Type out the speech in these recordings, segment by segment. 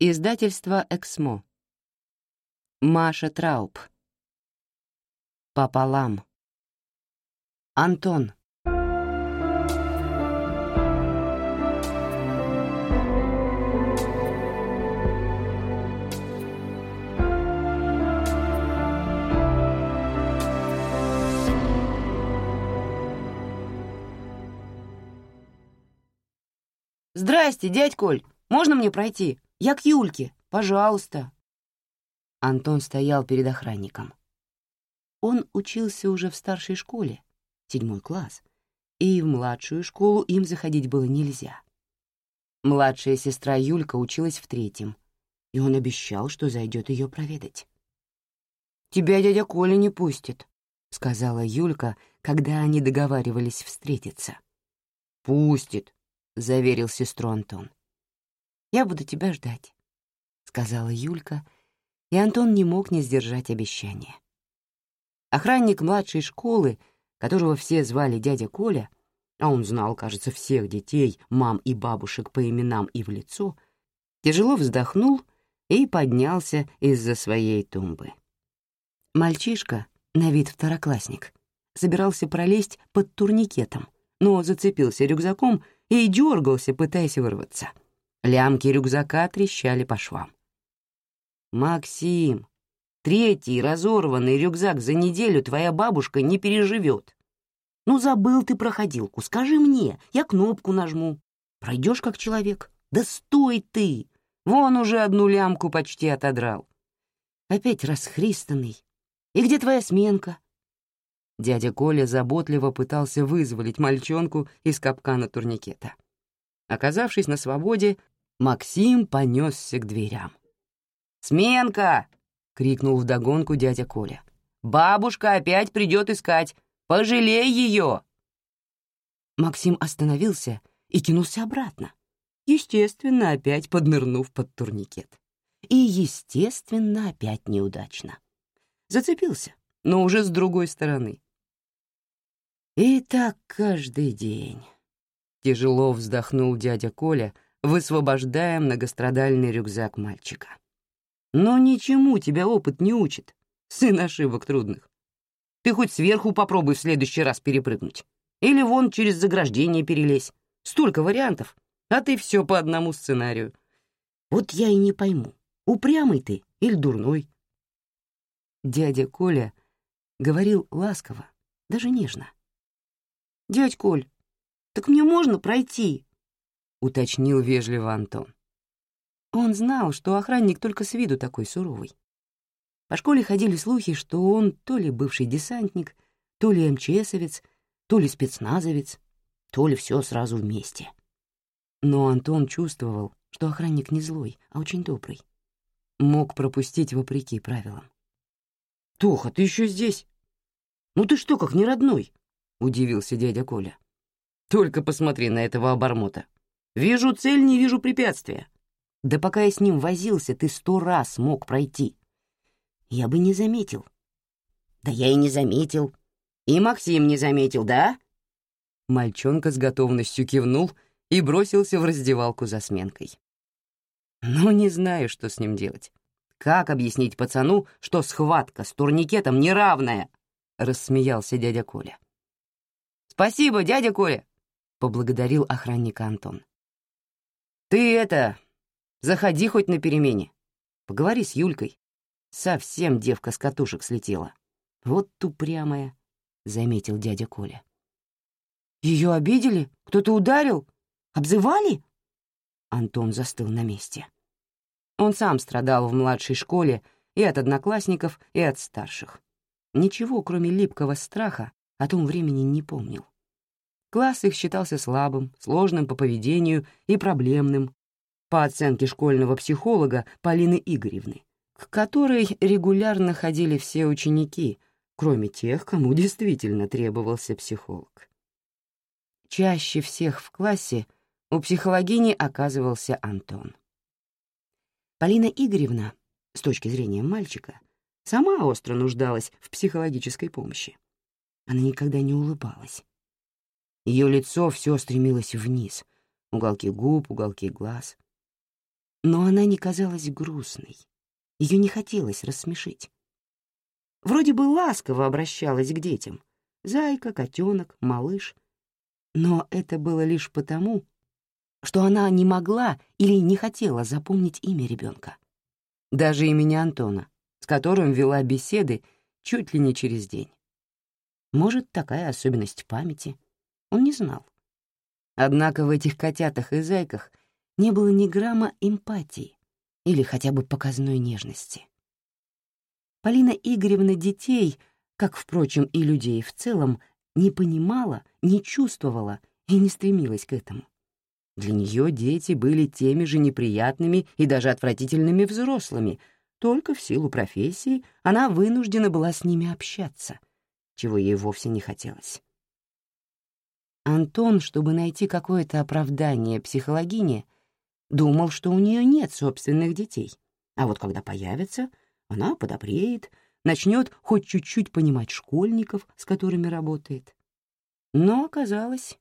Издательство «Эксмо». Маша Трауб. Пополам. Антон. «Здрасте, дядь Коль, можно мне пройти? Я к Юльке, пожалуйста». Антон стоял перед охранником. Он учился уже в старшей школе, седьмой класс, и в младшую школу им заходить было нельзя. Младшая сестра Юлька училась в третьем, и он обещал, что зайдет ее проведать. «Тебя дядя Коля не пустит», — сказала Юлька, когда они договаривались встретиться. «Пустит», — заверил сестру Антон. «Я буду тебя ждать», — сказала Юлька, и Антон не мог не сдержать обещания. Охранник младшей школы, которого все звали дядя Коля, а он знал, кажется, всех детей, мам и бабушек по именам и в лицо, тяжело вздохнул и поднялся из-за своей тумбы. Мальчишка, на вид второклассник, собирался пролезть под турникетом, но зацепился рюкзаком и дергался, пытаясь вырваться. Лямки рюкзака трещали по швам. «Максим, третий разорванный рюкзак за неделю твоя бабушка не переживет. Ну, забыл ты проходилку, скажи мне, я кнопку нажму. Пройдешь как человек. Да стой ты! Вон уже одну лямку почти отодрал. Опять расхристанный. И где твоя сменка?» Дядя Коля заботливо пытался вызволить мальчонку из капкана турникета. Оказавшись на свободе, Максим понесся к дверям. «Сменка!» — крикнул вдогонку дядя Коля. «Бабушка опять придет искать! Пожалей ее!» Максим остановился и кинулся обратно, естественно, опять поднырнув под турникет. И, естественно, опять неудачно. Зацепился, но уже с другой стороны. И так каждый день. Тяжело вздохнул дядя Коля, высвобождая многострадальный рюкзак мальчика. Но ничему тебя опыт не учит, сын ошибок трудных. Ты хоть сверху попробуй в следующий раз перепрыгнуть. Или вон через заграждение перелезь. Столько вариантов, а ты все по одному сценарию. Вот я и не пойму, упрямый ты или дурной. Дядя Коля говорил ласково, даже нежно. «Дядь Коль, так мне можно пройти?» — уточнил вежливо Антон. Он знал, что охранник только с виду такой суровый. По школе ходили слухи, что он то ли бывший десантник, то ли МЧСовец, то ли спецназовец, то ли все сразу вместе. Но Антон чувствовал, что охранник не злой, а очень добрый. Мог пропустить вопреки правилам. «Тоха, ты еще здесь? Ну ты что, как не родной?» — удивился дядя Коля. «Только посмотри на этого обормота. Вижу цель, не вижу препятствия. Да пока я с ним возился, ты сто раз мог пройти. Я бы не заметил. Да я и не заметил. И Максим не заметил, да? Мальчонка с готовностью кивнул и бросился в раздевалку за сменкой. Ну, не знаю, что с ним делать. Как объяснить пацану, что схватка с турникетом неравная? Рассмеялся дядя Коля. «Спасибо, дядя Коля!» — поблагодарил охранника Антон. «Ты это, Заходи хоть на перемене. Поговори с Юлькой. Совсем девка с катушек слетела. Вот тупрямая, — заметил дядя Коля. Ее обидели? Кто-то ударил? Обзывали? Антон застыл на месте. Он сам страдал в младшей школе и от одноклассников, и от старших. Ничего, кроме липкого страха, о том времени не помнил. Класс их считался слабым, сложным по поведению и проблемным, по оценке школьного психолога Полины Игоревны, к которой регулярно ходили все ученики, кроме тех, кому действительно требовался психолог. Чаще всех в классе у психологини оказывался Антон. Полина Игоревна, с точки зрения мальчика, сама остро нуждалась в психологической помощи. Она никогда не улыбалась. Ее лицо все стремилось вниз, уголки губ, уголки глаз — Но она не казалась грустной. Ее не хотелось рассмешить. Вроде бы ласково обращалась к детям. Зайка, котенок, малыш. Но это было лишь потому, что она не могла или не хотела запомнить имя ребенка. Даже имени Антона, с которым вела беседы чуть ли не через день. Может, такая особенность памяти. Он не знал. Однако в этих котятах и зайках не было ни грамма эмпатии или хотя бы показной нежности. Полина Игоревна детей, как, впрочем, и людей в целом, не понимала, не чувствовала и не стремилась к этому. Для нее дети были теми же неприятными и даже отвратительными взрослыми, только в силу профессии она вынуждена была с ними общаться, чего ей вовсе не хотелось. Антон, чтобы найти какое-то оправдание психологине, думал, что у нее нет собственных детей, а вот когда появятся, она подобреет, начнет хоть чуть-чуть понимать школьников, с которыми работает. Но оказалось,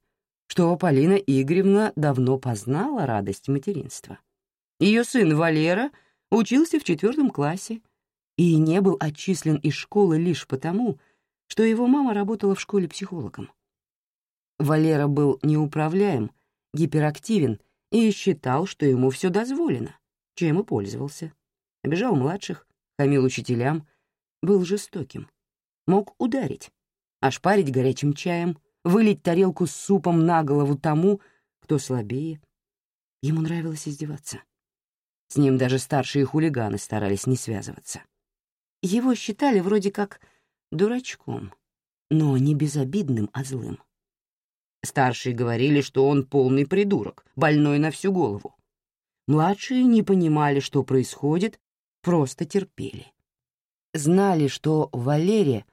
что Полина Игоревна давно познала радость материнства. Ее сын Валера учился в четвертом классе и не был отчислен из школы лишь потому, что его мама работала в школе психологом. Валера был неуправляем, гиперактивен и считал, что ему все дозволено, чем и пользовался. Обижал младших, хамил учителям, был жестоким. Мог ударить, ошпарить горячим чаем, вылить тарелку с супом на голову тому, кто слабее. Ему нравилось издеваться. С ним даже старшие хулиганы старались не связываться. Его считали вроде как дурачком, но не безобидным, а злым. Старшие говорили, что он полный придурок, больной на всю голову. Младшие не понимали, что происходит, просто терпели. Знали, что Валерия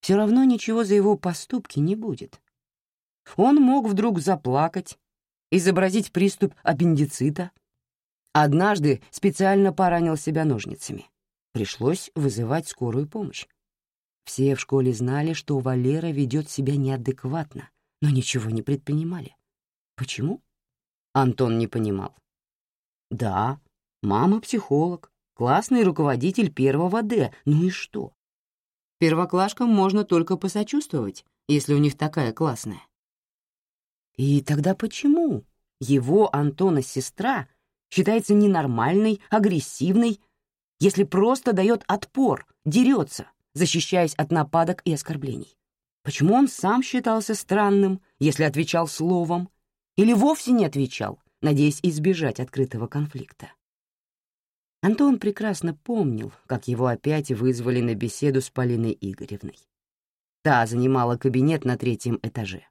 все равно ничего за его поступки не будет. Он мог вдруг заплакать, изобразить приступ аппендицита. Однажды специально поранил себя ножницами. Пришлось вызывать скорую помощь. Все в школе знали, что Валера ведет себя неадекватно, но ничего не предпринимали. Почему? Антон не понимал. Да, мама психолог, классный руководитель первого Д, ну и что? Первоклашкам можно только посочувствовать, если у них такая классная. И тогда почему его, Антона, сестра считается ненормальной, агрессивной, если просто дает отпор, дерется, защищаясь от нападок и оскорблений? Почему он сам считался странным, если отвечал словом, или вовсе не отвечал, надеясь избежать открытого конфликта? Антон прекрасно помнил, как его опять вызвали на беседу с Полиной Игоревной. Та занимала кабинет на третьем этаже.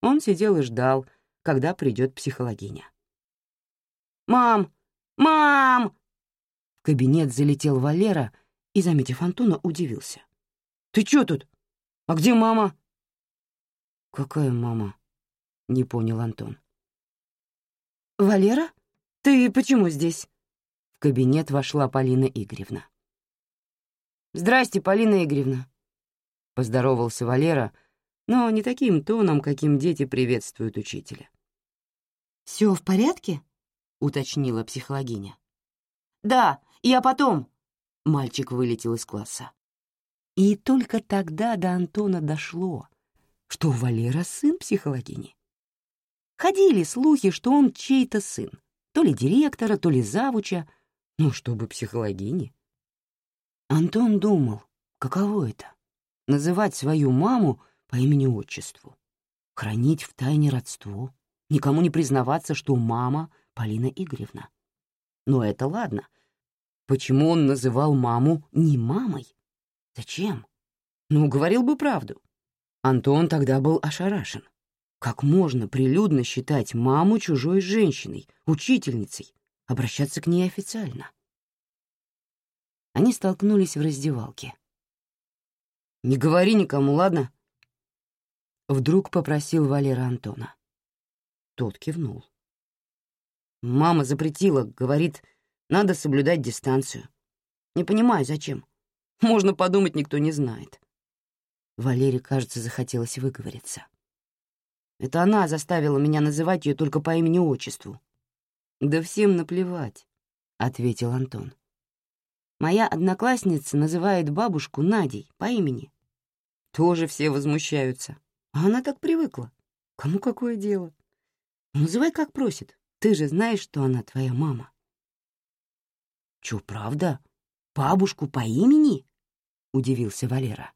Он сидел и ждал, когда придет психологиня. «Мам! Мам!» В кабинет залетел Валера и, заметив Антона, удивился. «Ты чё тут? А где мама?» «Какая мама?» — не понял Антон. «Валера? Ты почему здесь?» В кабинет вошла Полина Игоревна. «Здрасте, Полина Игоревна», — поздоровался Валера, но не таким тоном, каким дети приветствуют учителя. «Все в порядке?» — уточнила психологиня. «Да, я потом», — мальчик вылетел из класса. И только тогда до Антона дошло, что Валера сын психологини. Ходили слухи, что он чей-то сын, то ли директора, то ли завуча, ну, чтобы психологини. Антон думал, каково это — называть свою маму по имени-отчеству, хранить в тайне родство, никому не признаваться, что мама Полина Игоревна. Но это ладно. Почему он называл маму не мамой? Зачем? Ну, говорил бы правду. Антон тогда был ошарашен. Как можно прилюдно считать маму чужой женщиной, учительницей, обращаться к ней официально? Они столкнулись в раздевалке. «Не говори никому, ладно?» Вдруг попросил Валера Антона. Тот кивнул. «Мама запретила, говорит, надо соблюдать дистанцию. Не понимаю, зачем. Можно подумать, никто не знает». Валере, кажется, захотелось выговориться. Это она заставила меня называть ее только по имени-отчеству. Да всем наплевать. ответил Антон. «Моя одноклассница называет бабушку Надей по имени. Тоже все возмущаются. А она так привыкла. Кому какое дело? Называй как просит. Ты же знаешь, что она твоя мама». «Чё, правда? Бабушку по имени?» — удивился Валера.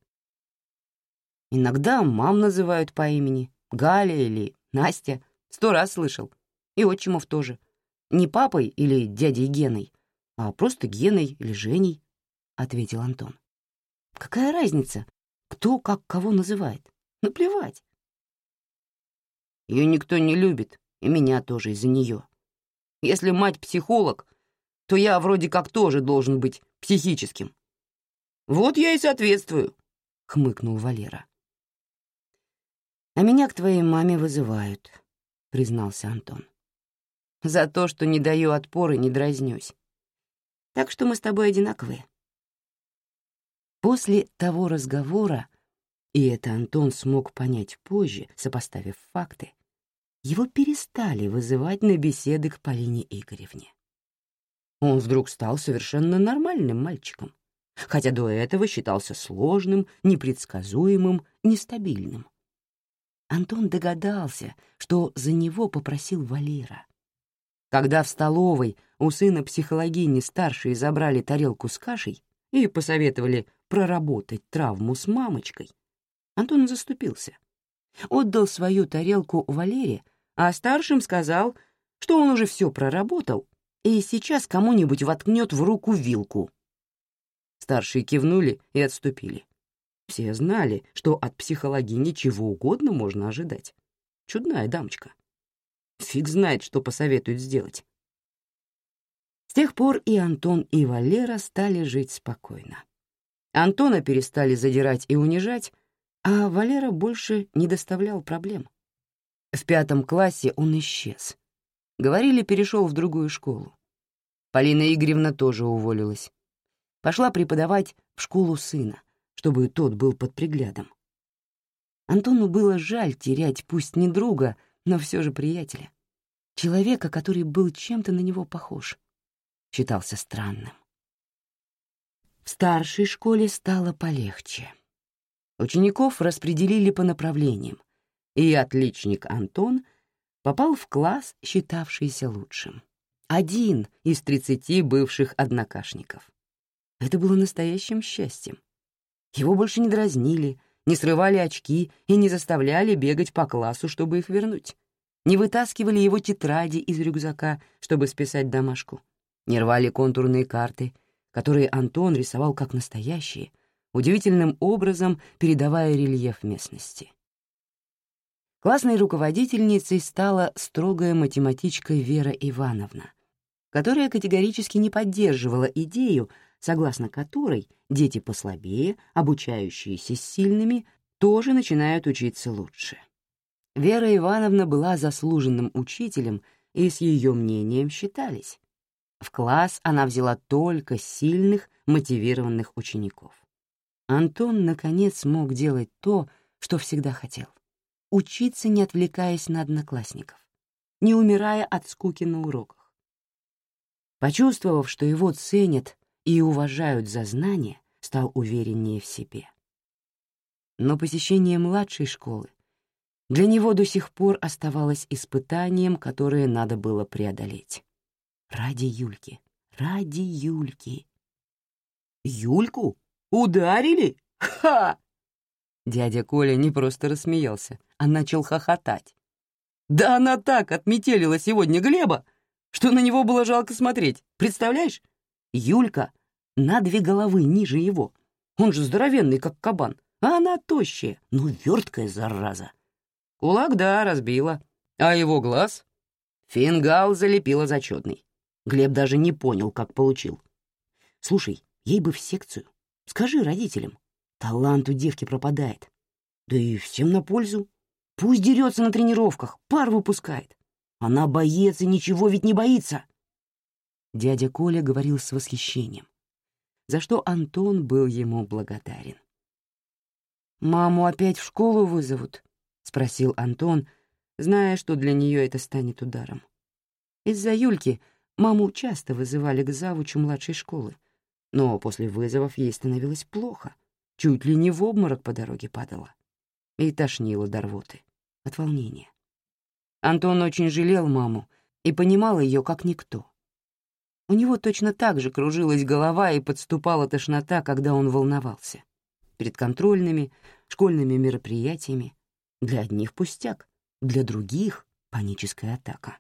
«Иногда мам называют по имени. Галя или Настя. Сто раз слышал. И отчимов тоже. Не папой или дядей Геной, а просто Геной или Женей, — ответил Антон. Какая разница, кто как кого называет? Наплевать. Ее никто не любит, и меня тоже из-за нее. Если мать психолог, то я вроде как тоже должен быть психическим. Вот я и соответствую, — хмыкнул Валера. «А меня к твоей маме вызывают», — признался Антон за то, что не даю отпор и не дразнюсь. Так что мы с тобой одинаковые. После того разговора, и это Антон смог понять позже, сопоставив факты, его перестали вызывать на беседы к Полине Игоревне. Он вдруг стал совершенно нормальным мальчиком, хотя до этого считался сложным, непредсказуемым, нестабильным. Антон догадался, что за него попросил Валера, когда в столовой у сына психологини старшие забрали тарелку с кашей и посоветовали проработать травму с мамочкой, Антон заступился. Отдал свою тарелку Валере, а старшим сказал, что он уже все проработал и сейчас кому-нибудь воткнет в руку вилку. Старшие кивнули и отступили. Все знали, что от психологини чего угодно можно ожидать. Чудная дамочка. Фиг знает, что посоветует сделать. С тех пор и Антон, и Валера стали жить спокойно. Антона перестали задирать и унижать, а Валера больше не доставлял проблем. В пятом классе он исчез. Говорили, перешел в другую школу. Полина Игоревна тоже уволилась. Пошла преподавать в школу сына, чтобы тот был под приглядом. Антону было жаль терять пусть не друга, но все же приятеля. Человека, который был чем-то на него похож. Считался странным. В старшей школе стало полегче. Учеников распределили по направлениям, и отличник Антон попал в класс, считавшийся лучшим. Один из тридцати бывших однокашников. Это было настоящим счастьем. Его больше не дразнили, не срывали очки и не заставляли бегать по классу, чтобы их вернуть. Не вытаскивали его тетради из рюкзака, чтобы списать домашку. Не рвали контурные карты, которые Антон рисовал как настоящие, удивительным образом передавая рельеф местности. Классной руководительницей стала строгая математичка Вера Ивановна, которая категорически не поддерживала идею, согласно которой дети послабее, обучающиеся с сильными, тоже начинают учиться лучше. Вера Ивановна была заслуженным учителем и с ее мнением считались. В класс она взяла только сильных, мотивированных учеников. Антон, наконец, смог делать то, что всегда хотел — учиться, не отвлекаясь на одноклассников, не умирая от скуки на уроках. Почувствовав, что его ценят и уважают за знания, стал увереннее в себе. Но посещение младшей школы для него до сих пор оставалось испытанием, которое надо было преодолеть. Ради Юльки, ради Юльки. «Юльку? Ударили? Ха!» Дядя Коля не просто рассмеялся, а начал хохотать. «Да она так отметелила сегодня Глеба, что на него было жалко смотреть. Представляешь? Юлька на две головы ниже его. Он же здоровенный, как кабан, а она тощая, но верткая зараза. Кулак, да, разбила. А его глаз? Фингал залепила зачетный. Глеб даже не понял, как получил. Слушай, ей бы в секцию. Скажи родителям. Талант у девки пропадает. Да и всем на пользу. Пусть дерется на тренировках, пар выпускает. Она боец и ничего ведь не боится. Дядя Коля говорил с восхищением, за что Антон был ему благодарен. «Маму опять в школу вызовут?» — спросил Антон, зная, что для нее это станет ударом. Из-за Юльки Маму часто вызывали к завучу младшей школы, но после вызовов ей становилось плохо, чуть ли не в обморок по дороге падала. И тошнило до рвоты от волнения. Антон очень жалел маму и понимал ее как никто. У него точно так же кружилась голова и подступала тошнота, когда он волновался. Перед контрольными, школьными мероприятиями. Для одних пустяк, для других — паническая атака.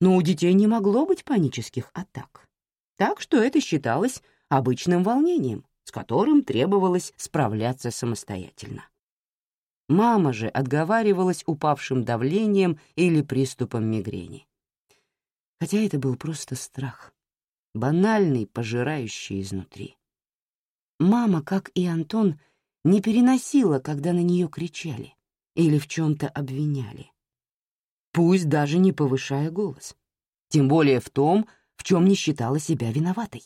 Но у детей не могло быть панических атак. Так что это считалось обычным волнением, с которым требовалось справляться самостоятельно. Мама же отговаривалась упавшим давлением или приступом мигрени. Хотя это был просто страх, банальный, пожирающий изнутри. Мама, как и Антон, не переносила, когда на нее кричали или в чем-то обвиняли. Пусть даже не повышая голос. Тем более в том, в чем не считала себя виноватой.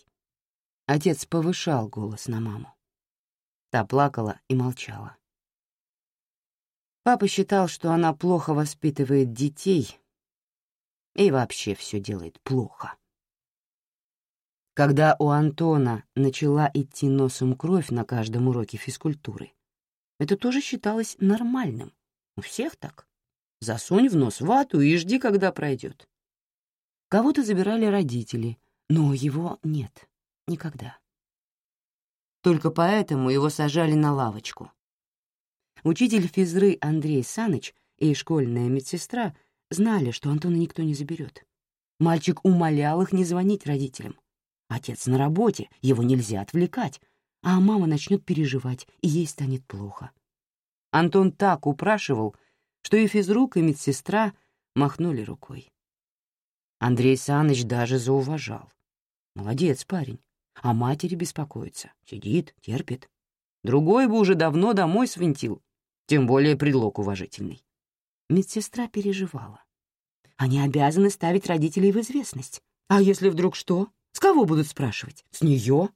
Отец повышал голос на маму. Та плакала и молчала. Папа считал, что она плохо воспитывает детей и вообще все делает плохо. Когда у Антона начала идти носом кровь на каждом уроке физкультуры, это тоже считалось нормальным. У всех так. Засунь в нос вату и жди, когда пройдет. Кого-то забирали родители, но его нет. Никогда. Только поэтому его сажали на лавочку, Учитель физры Андрей Саныч и школьная медсестра знали, что Антона никто не заберет. Мальчик умолял их не звонить родителям. Отец на работе, его нельзя отвлекать, а мама начнет переживать, и ей станет плохо. Антон так упрашивал, что и физрук, и медсестра махнули рукой. Андрей Саныч даже зауважал. Молодец парень, а матери беспокоится, сидит, терпит. Другой бы уже давно домой свинтил, тем более предлог уважительный. Медсестра переживала. Они обязаны ставить родителей в известность. А если вдруг что? С кого будут спрашивать? С нее?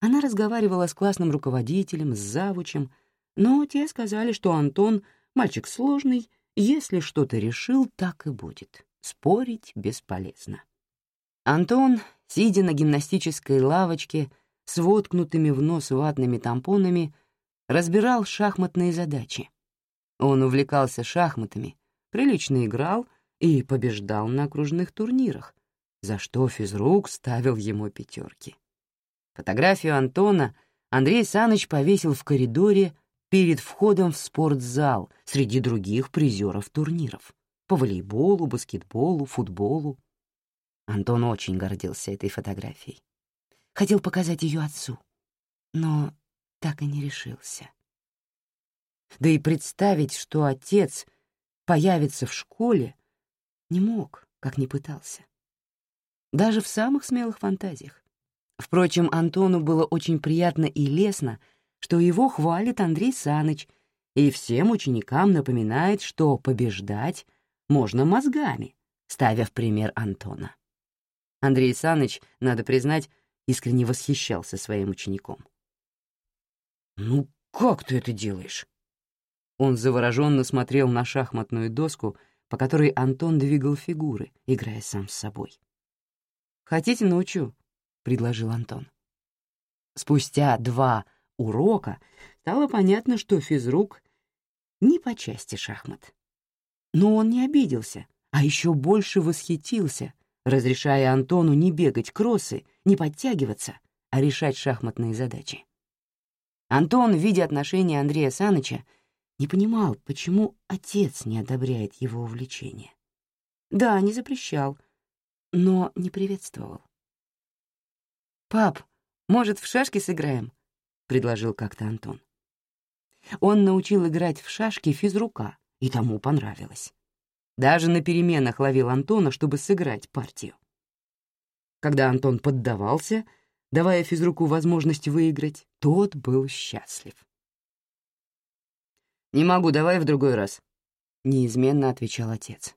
Она разговаривала с классным руководителем, с завучем, но те сказали, что Антон — мальчик сложный, если что-то решил, так и будет. Спорить бесполезно. Антон, сидя на гимнастической лавочке с воткнутыми в нос ватными тампонами, разбирал шахматные задачи. Он увлекался шахматами, прилично играл и побеждал на окружных турнирах, за что физрук ставил ему пятерки. Фотографию Антона Андрей Саныч повесил в коридоре перед входом в спортзал среди других призеров турниров по волейболу, баскетболу, футболу. Антон очень гордился этой фотографией. Хотел показать ее отцу, но так и не решился. Да и представить, что отец появится в школе, не мог, как не пытался. Даже в самых смелых фантазиях. Впрочем, Антону было очень приятно и лестно, что его хвалит Андрей Саныч и всем ученикам напоминает, что побеждать можно мозгами, ставя в пример Антона. Андрей Саныч, надо признать, искренне восхищался своим учеником. «Ну как ты это делаешь?» Он завороженно смотрел на шахматную доску, по которой Антон двигал фигуры, играя сам с собой. «Хотите, научу?» — предложил Антон. Спустя два урока стало понятно, что физрук не по части шахмат. Но он не обиделся, а еще больше восхитился, разрешая Антону не бегать кроссы, не подтягиваться, а решать шахматные задачи. Антон, видя отношения Андрея Саныча, не понимал, почему отец не одобряет его увлечение. Да, не запрещал, но не приветствовал. «Пап, может, в шашки сыграем?» — предложил как-то Антон. Он научил играть в шашки физрука, и тому понравилось. Даже на переменах ловил Антона, чтобы сыграть партию. Когда Антон поддавался — давая физруку возможность выиграть, тот был счастлив. «Не могу, давай в другой раз», — неизменно отвечал отец.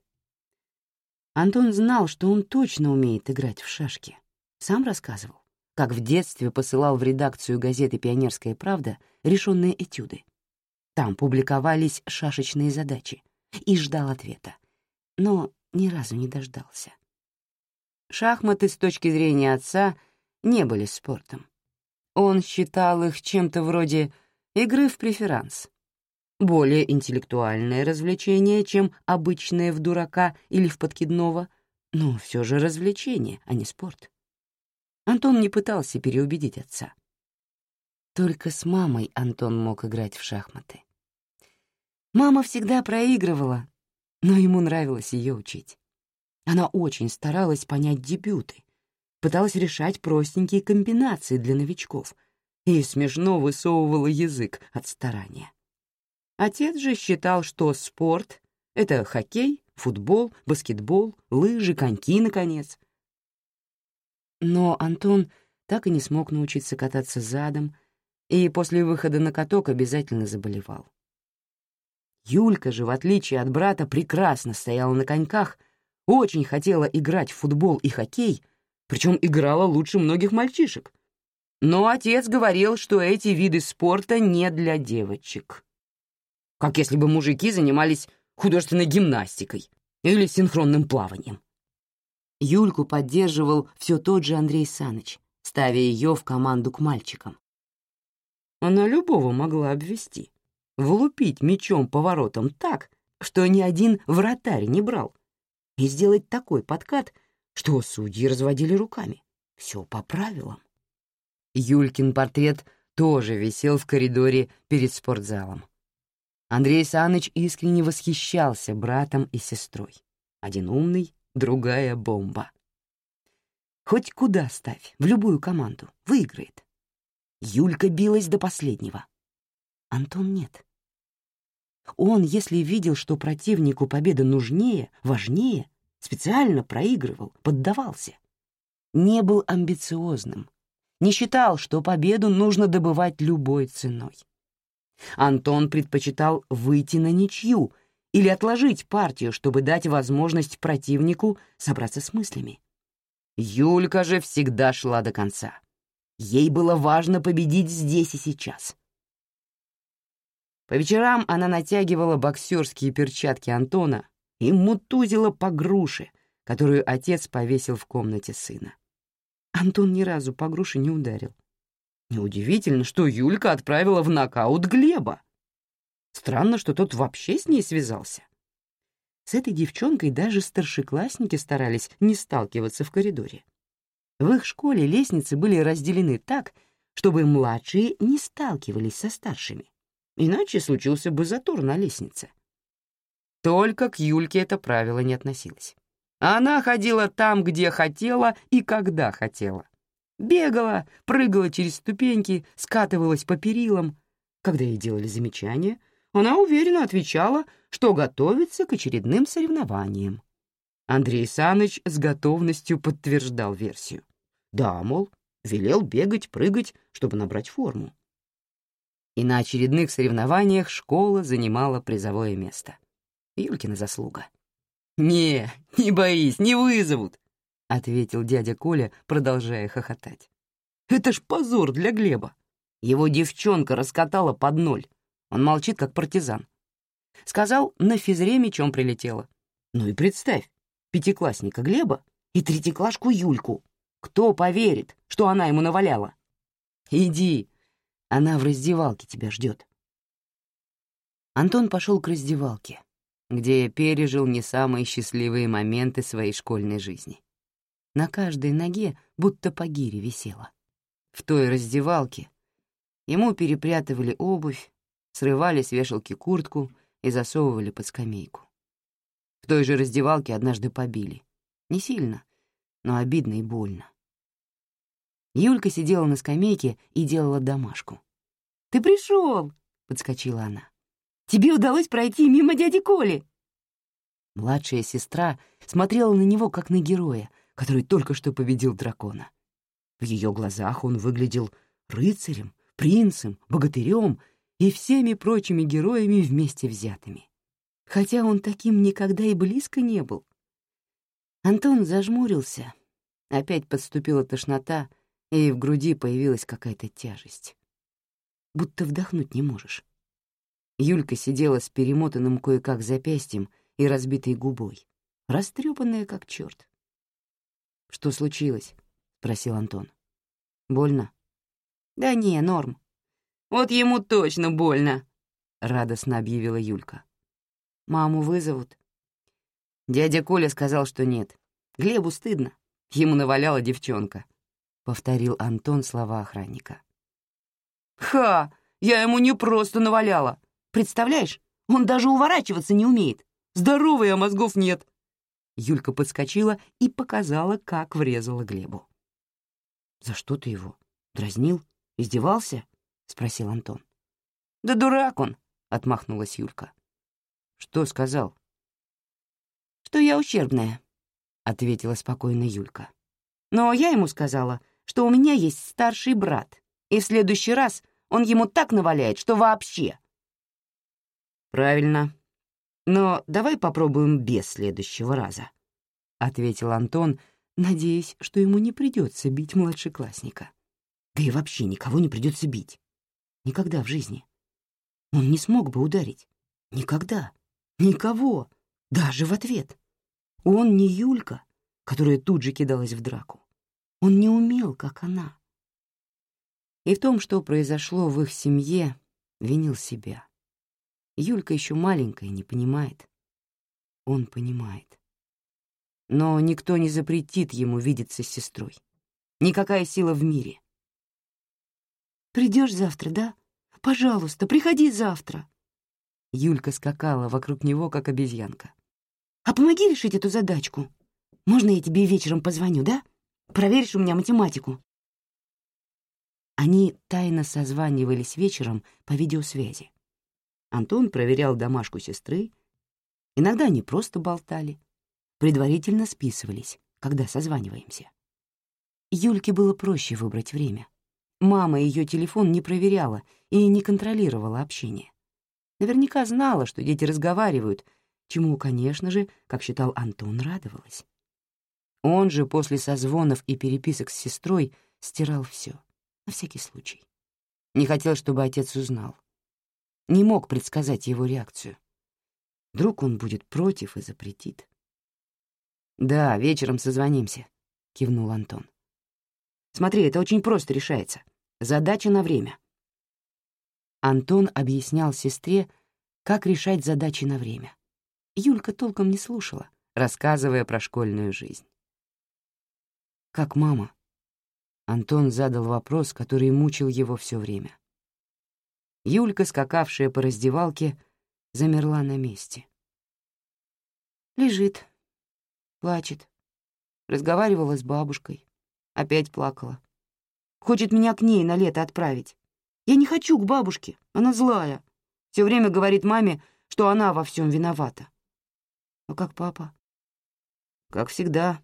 Антон знал, что он точно умеет играть в шашки. Сам рассказывал, как в детстве посылал в редакцию газеты «Пионерская правда» решенные этюды. Там публиковались шашечные задачи и ждал ответа, но ни разу не дождался. Шахматы с точки зрения отца не были спортом. Он считал их чем-то вроде игры в преферанс. Более интеллектуальное развлечение, чем обычное в дурака или в подкидного, но все же развлечение, а не спорт. Антон не пытался переубедить отца. Только с мамой Антон мог играть в шахматы. Мама всегда проигрывала, но ему нравилось ее учить. Она очень старалась понять дебюты, пыталась решать простенькие комбинации для новичков и смешно высовывала язык от старания. Отец же считал, что спорт — это хоккей, футбол, баскетбол, лыжи, коньки, наконец. Но Антон так и не смог научиться кататься задом, и после выхода на каток обязательно заболевал. Юлька же, в отличие от брата, прекрасно стояла на коньках, очень хотела играть в футбол и хоккей, причем играла лучше многих мальчишек. Но отец говорил, что эти виды спорта не для девочек. Как если бы мужики занимались художественной гимнастикой или синхронным плаванием. Юльку поддерживал все тот же Андрей Саныч, ставя ее в команду к мальчикам. Она любого могла обвести, влупить мечом по воротам так, что ни один вратарь не брал, и сделать такой подкат, что судьи разводили руками. Все по правилам. Юлькин портрет тоже висел в коридоре перед спортзалом. Андрей Саныч искренне восхищался братом и сестрой. Один умный, другая бомба. Хоть куда ставь, в любую команду, выиграет. Юлька билась до последнего. Антон нет. Он, если видел, что противнику победа нужнее, важнее, специально проигрывал, поддавался. Не был амбициозным, не считал, что победу нужно добывать любой ценой. Антон предпочитал выйти на ничью или отложить партию, чтобы дать возможность противнику собраться с мыслями. Юлька же всегда шла до конца. Ей было важно победить здесь и сейчас. По вечерам она натягивала боксерские перчатки Антона и мутузила по груше, которую отец повесил в комнате сына. Антон ни разу по груше не ударил. Неудивительно, что Юлька отправила в нокаут Глеба. Странно, что тот вообще с ней связался. С этой девчонкой даже старшеклассники старались не сталкиваться в коридоре. В их школе лестницы были разделены так, чтобы младшие не сталкивались со старшими. Иначе случился бы затор на лестнице. Только к Юльке это правило не относилось. Она ходила там, где хотела и когда хотела. Бегала, прыгала через ступеньки, скатывалась по перилам. Когда ей делали замечания, она уверенно отвечала, что готовится к очередным соревнованиям. Андрей Саныч с готовностью подтверждал версию. Да, мол, велел бегать, прыгать, чтобы набрать форму. И на очередных соревнованиях школа занимала призовое место. Юлькина заслуга. «Не, не боись, не вызовут», — ответил дядя Коля, продолжая хохотать. «Это ж позор для Глеба. Его девчонка раскатала под ноль. Он молчит, как партизан. Сказал, на физре мечом прилетела. Ну и представь, пятиклассника Глеба и третьеклашку Юльку. Кто поверит, что она ему наваляла? Иди, она в раздевалке тебя ждет. Антон пошел к раздевалке, где пережил не самые счастливые моменты своей школьной жизни. На каждой ноге будто по гире висела. В той раздевалке ему перепрятывали обувь, срывали с вешалки куртку и засовывали под скамейку. В той же раздевалке однажды побили. Не сильно, но обидно и больно. Юлька сидела на скамейке и делала домашку. «Ты пришел!» — подскочила она. «Тебе удалось пройти мимо дяди Коли!» Младшая сестра смотрела на него, как на героя, который только что победил дракона. В ее глазах он выглядел рыцарем, принцем, богатырем и всеми прочими героями вместе взятыми. Хотя он таким никогда и близко не был. Антон зажмурился. Опять подступила тошнота, и в груди появилась какая-то тяжесть. Будто вдохнуть не можешь. Юлька сидела с перемотанным кое-как запястьем и разбитой губой, растрепанная как черт. «Что случилось?» — спросил Антон. «Больно?» «Да не, норм. Вот ему точно больно», — радостно объявила Юлька. «Маму вызовут?» Дядя Коля сказал, что нет. Глебу стыдно. Ему наваляла девчонка, — повторил Антон слова охранника. «Ха! Я ему не просто наваляла. Представляешь, он даже уворачиваться не умеет. Здоровый, а мозгов нет». Юлька подскочила и показала, как врезала Глебу. «За что ты его? Дразнил? Издевался?» — спросил Антон. «Да дурак он!» — отмахнулась Юлька. «Что сказал?» «Что я ущербная», — ответила спокойно Юлька. «Но я ему сказала, что у меня есть старший брат, и в следующий раз он ему так наваляет, что вообще...» «Правильно. Но давай попробуем без следующего раза», — ответил Антон, надеясь, что ему не придется бить младшеклассника. Да и вообще никого не придется бить. Никогда в жизни. Он не смог бы ударить. Никогда. Никого. Даже в ответ. Он не Юлька, которая тут же кидалась в драку. Он не умел, как она. И в том, что произошло в их семье, винил себя. Юлька еще маленькая, не понимает. Он понимает. Но никто не запретит ему видеться с сестрой. Никакая сила в мире. Придешь завтра, да? Пожалуйста, приходи завтра. Юлька скакала вокруг него, как обезьянка. А помоги решить эту задачку. Можно я тебе вечером позвоню, да? Проверишь у меня математику. Они тайно созванивались вечером по видеосвязи. Антон проверял домашку сестры. Иногда они просто болтали. Предварительно списывались, когда созваниваемся. Юльке было проще выбрать время. Мама ее телефон не проверяла и не контролировала общение. Наверняка знала, что дети разговаривают, чему, конечно же, как считал Антон, радовалась. Он же после созвонов и переписок с сестрой стирал все, на всякий случай. Не хотел, чтобы отец узнал. Не мог предсказать его реакцию. Вдруг он будет против и запретит. «Да, вечером созвонимся», — кивнул Антон. Смотри, это очень просто решается. Задача на время. Антон объяснял сестре, как решать задачи на время. Юлька толком не слушала, рассказывая про школьную жизнь. «Как мама?» Антон задал вопрос, который мучил его все время. Юлька, скакавшая по раздевалке, замерла на месте. Лежит, плачет, разговаривала с бабушкой. Опять плакала. Хочет меня к ней на лето отправить. Я не хочу к бабушке, она злая. Все время говорит маме, что она во всем виновата. А как папа? Как всегда.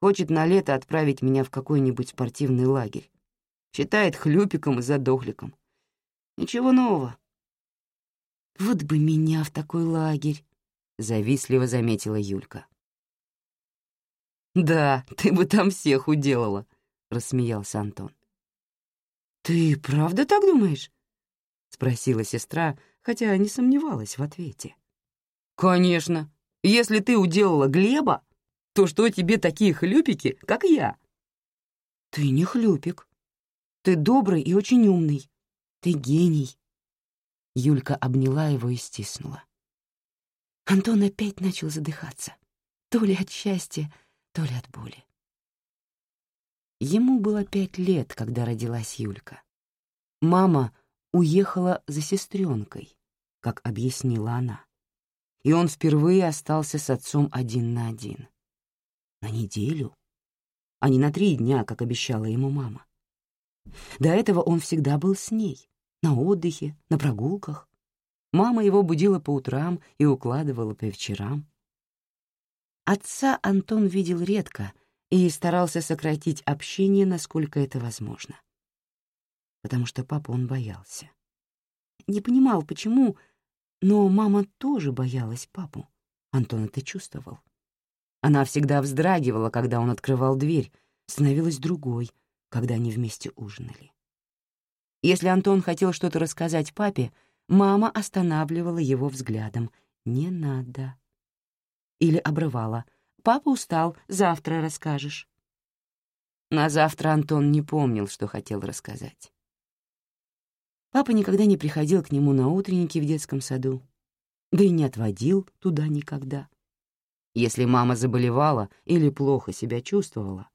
Хочет на лето отправить меня в какой-нибудь спортивный лагерь. Считает хлюпиком и задохликом. Ничего нового. Вот бы меня в такой лагерь, завистливо заметила Юлька. «Да, ты бы там всех уделала», — рассмеялся Антон. «Ты правда так думаешь?» — спросила сестра, хотя не сомневалась в ответе. «Конечно. Если ты уделала Глеба, то что тебе такие хлюпики, как я?» «Ты не хлюпик. Ты добрый и очень умный. Ты гений». Юлька обняла его и стиснула. Антон опять начал задыхаться. То ли от счастья, то ли от боли. Ему было пять лет, когда родилась Юлька. Мама уехала за сестренкой, как объяснила она, и он впервые остался с отцом один на один. На неделю, а не на три дня, как обещала ему мама. До этого он всегда был с ней, на отдыхе, на прогулках. Мама его будила по утрам и укладывала по вечерам. Отца Антон видел редко и старался сократить общение, насколько это возможно. Потому что папу он боялся. Не понимал, почему, но мама тоже боялась папу. Антон это чувствовал. Она всегда вздрагивала, когда он открывал дверь, становилась другой, когда они вместе ужинали. Если Антон хотел что-то рассказать папе, мама останавливала его взглядом. «Не надо» или обрывала. «Папа устал, завтра расскажешь». На завтра Антон не помнил, что хотел рассказать. Папа никогда не приходил к нему на утренники в детском саду, да и не отводил туда никогда. Если мама заболевала или плохо себя чувствовала,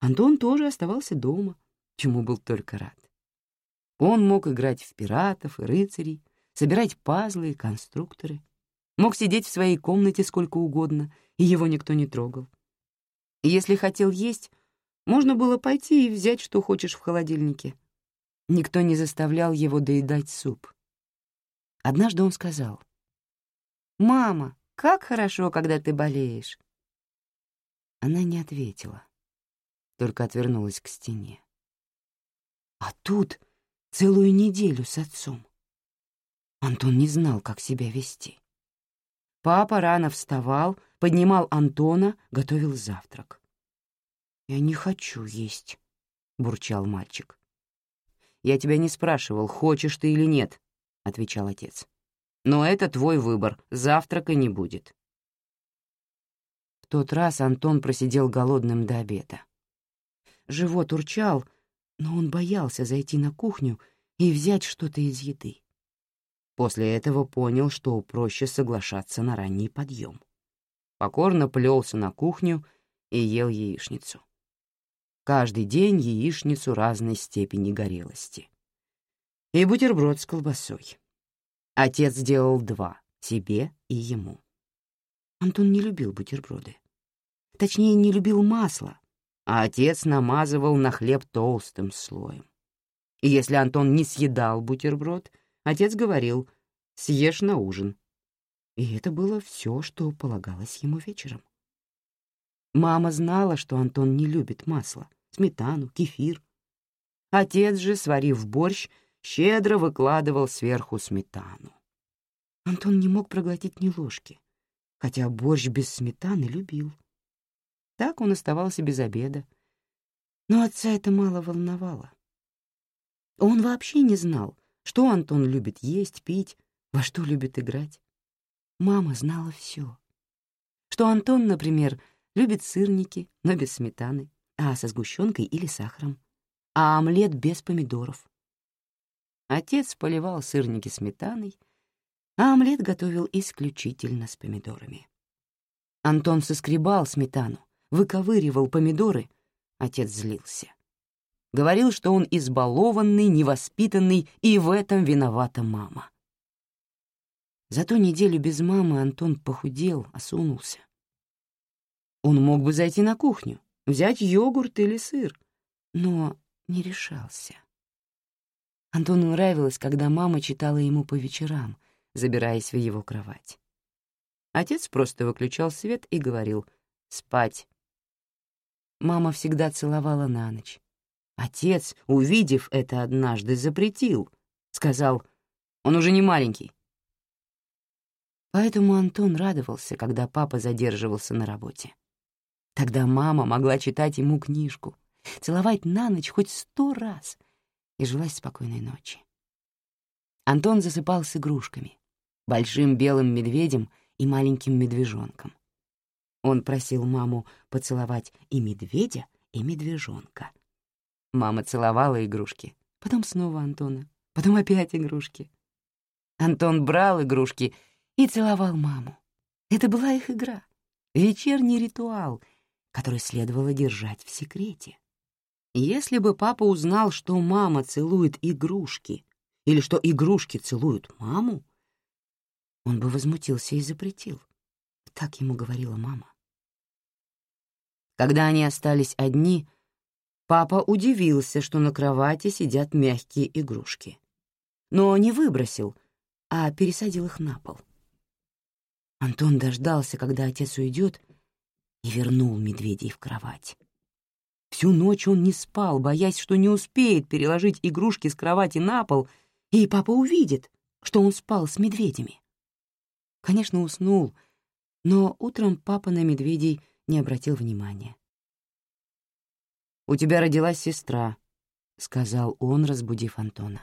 Антон тоже оставался дома, чему был только рад. Он мог играть в пиратов и рыцарей, собирать пазлы и конструкторы, мог сидеть в своей комнате сколько угодно, и его никто не трогал. если хотел есть, можно было пойти и взять, что хочешь в холодильнике. Никто не заставлял его доедать суп. Однажды он сказал, «Мама, как хорошо, когда ты болеешь!» Она не ответила, только отвернулась к стене. А тут целую неделю с отцом. Антон не знал, как себя вести. Папа рано вставал, поднимал Антона, готовил завтрак. «Я не хочу есть», — бурчал мальчик. «Я тебя не спрашивал, хочешь ты или нет», — отвечал отец. «Но это твой выбор, завтрака не будет». В тот раз Антон просидел голодным до обеда. Живот урчал, но он боялся зайти на кухню и взять что-то из еды. После этого понял, что проще соглашаться на ранний подъем. Покорно плелся на кухню и ел яичницу. Каждый день яичницу разной степени горелости. И бутерброд с колбасой. Отец сделал два, себе и ему. Антон не любил бутерброды. Точнее, не любил масло, а отец намазывал на хлеб толстым слоем. И если Антон не съедал бутерброд, отец говорил «съешь на ужин». И это было все, что полагалось ему вечером. Мама знала, что Антон не любит масло, сметану, кефир. Отец же, сварив борщ, щедро выкладывал сверху сметану. Антон не мог проглотить ни ложки, хотя борщ без сметаны любил. Так он оставался без обеда. Но отца это мало волновало. Он вообще не знал, что Антон любит есть, пить, во что любит играть. Мама знала все. Что Антон, например, любит сырники, но без сметаны, а со сгущенкой или сахаром, а омлет без помидоров. Отец поливал сырники сметаной, а омлет готовил исключительно с помидорами. Антон соскребал сметану, выковыривал помидоры, отец злился. Говорил, что он избалованный, невоспитанный, и в этом виновата мама. За ту неделю без мамы Антон похудел, осунулся. Он мог бы зайти на кухню, взять йогурт или сыр, но не решался. Антону нравилось, когда мама читала ему по вечерам, забираясь в его кровать. Отец просто выключал свет и говорил «спать». Мама всегда целовала на ночь. Отец, увидев это однажды, запретил. Сказал, он уже не маленький. Поэтому Антон радовался, когда папа задерживался на работе. Тогда мама могла читать ему книжку, целовать на ночь хоть сто раз и желать спокойной ночи. Антон засыпал с игрушками, большим белым медведем и маленьким медвежонком. Он просил маму поцеловать и медведя, и медвежонка. Мама целовала игрушки, потом снова Антона, потом опять игрушки. Антон брал игрушки и целовал маму. Это была их игра, вечерний ритуал, который следовало держать в секрете. Если бы папа узнал, что мама целует игрушки, или что игрушки целуют маму, он бы возмутился и запретил. Так ему говорила мама. Когда они остались одни, папа удивился, что на кровати сидят мягкие игрушки. Но не выбросил, а пересадил их на пол. Антон дождался, когда отец уйдет, и вернул медведей в кровать. Всю ночь он не спал, боясь, что не успеет переложить игрушки с кровати на пол, и папа увидит, что он спал с медведями. Конечно, уснул, но утром папа на медведей не обратил внимания. «У тебя родилась сестра», — сказал он, разбудив Антона.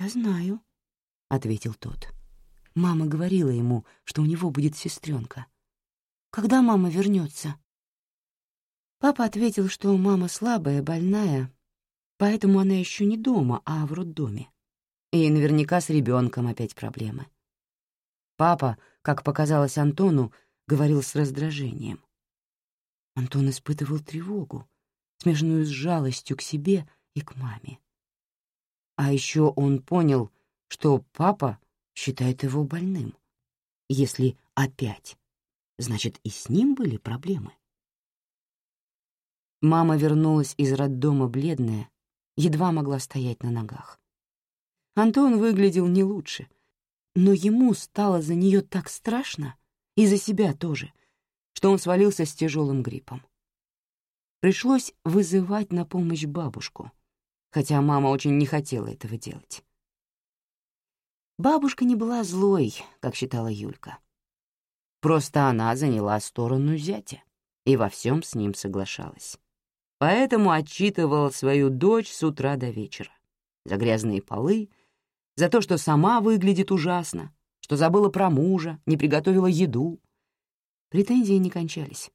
«Я знаю», — ответил тот. Мама говорила ему, что у него будет сестренка. «Когда мама вернется? Папа ответил, что мама слабая, больная, поэтому она еще не дома, а в роддоме. И наверняка с ребенком опять проблемы. Папа, как показалось Антону, говорил с раздражением. Антон испытывал тревогу, смешанную с жалостью к себе и к маме. А еще он понял, что папа считает его больным. Если опять, значит, и с ним были проблемы. Мама вернулась из роддома бледная, едва могла стоять на ногах. Антон выглядел не лучше, но ему стало за нее так страшно, и за себя тоже, что он свалился с тяжелым гриппом. Пришлось вызывать на помощь бабушку, хотя мама очень не хотела этого делать. Бабушка не была злой, как считала Юлька. Просто она заняла сторону зятя и во всем с ним соглашалась. Поэтому отчитывала свою дочь с утра до вечера. За грязные полы, за то, что сама выглядит ужасно, что забыла про мужа, не приготовила еду. Претензии не кончались.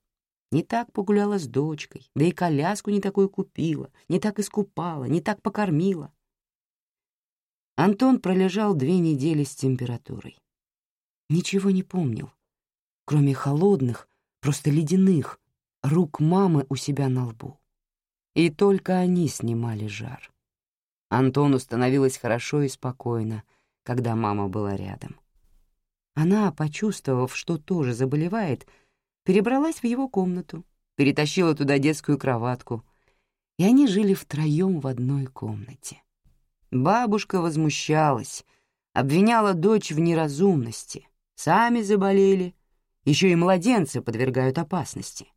Не так погуляла с дочкой, да и коляску не такую купила, не так искупала, не так покормила. Антон пролежал две недели с температурой. Ничего не помнил, кроме холодных, просто ледяных, рук мамы у себя на лбу. И только они снимали жар. Антону становилось хорошо и спокойно, когда мама была рядом. Она, почувствовав, что тоже заболевает, — перебралась в его комнату, перетащила туда детскую кроватку, и они жили втроем в одной комнате. Бабушка возмущалась, обвиняла дочь в неразумности. Сами заболели, еще и младенцы подвергают опасности.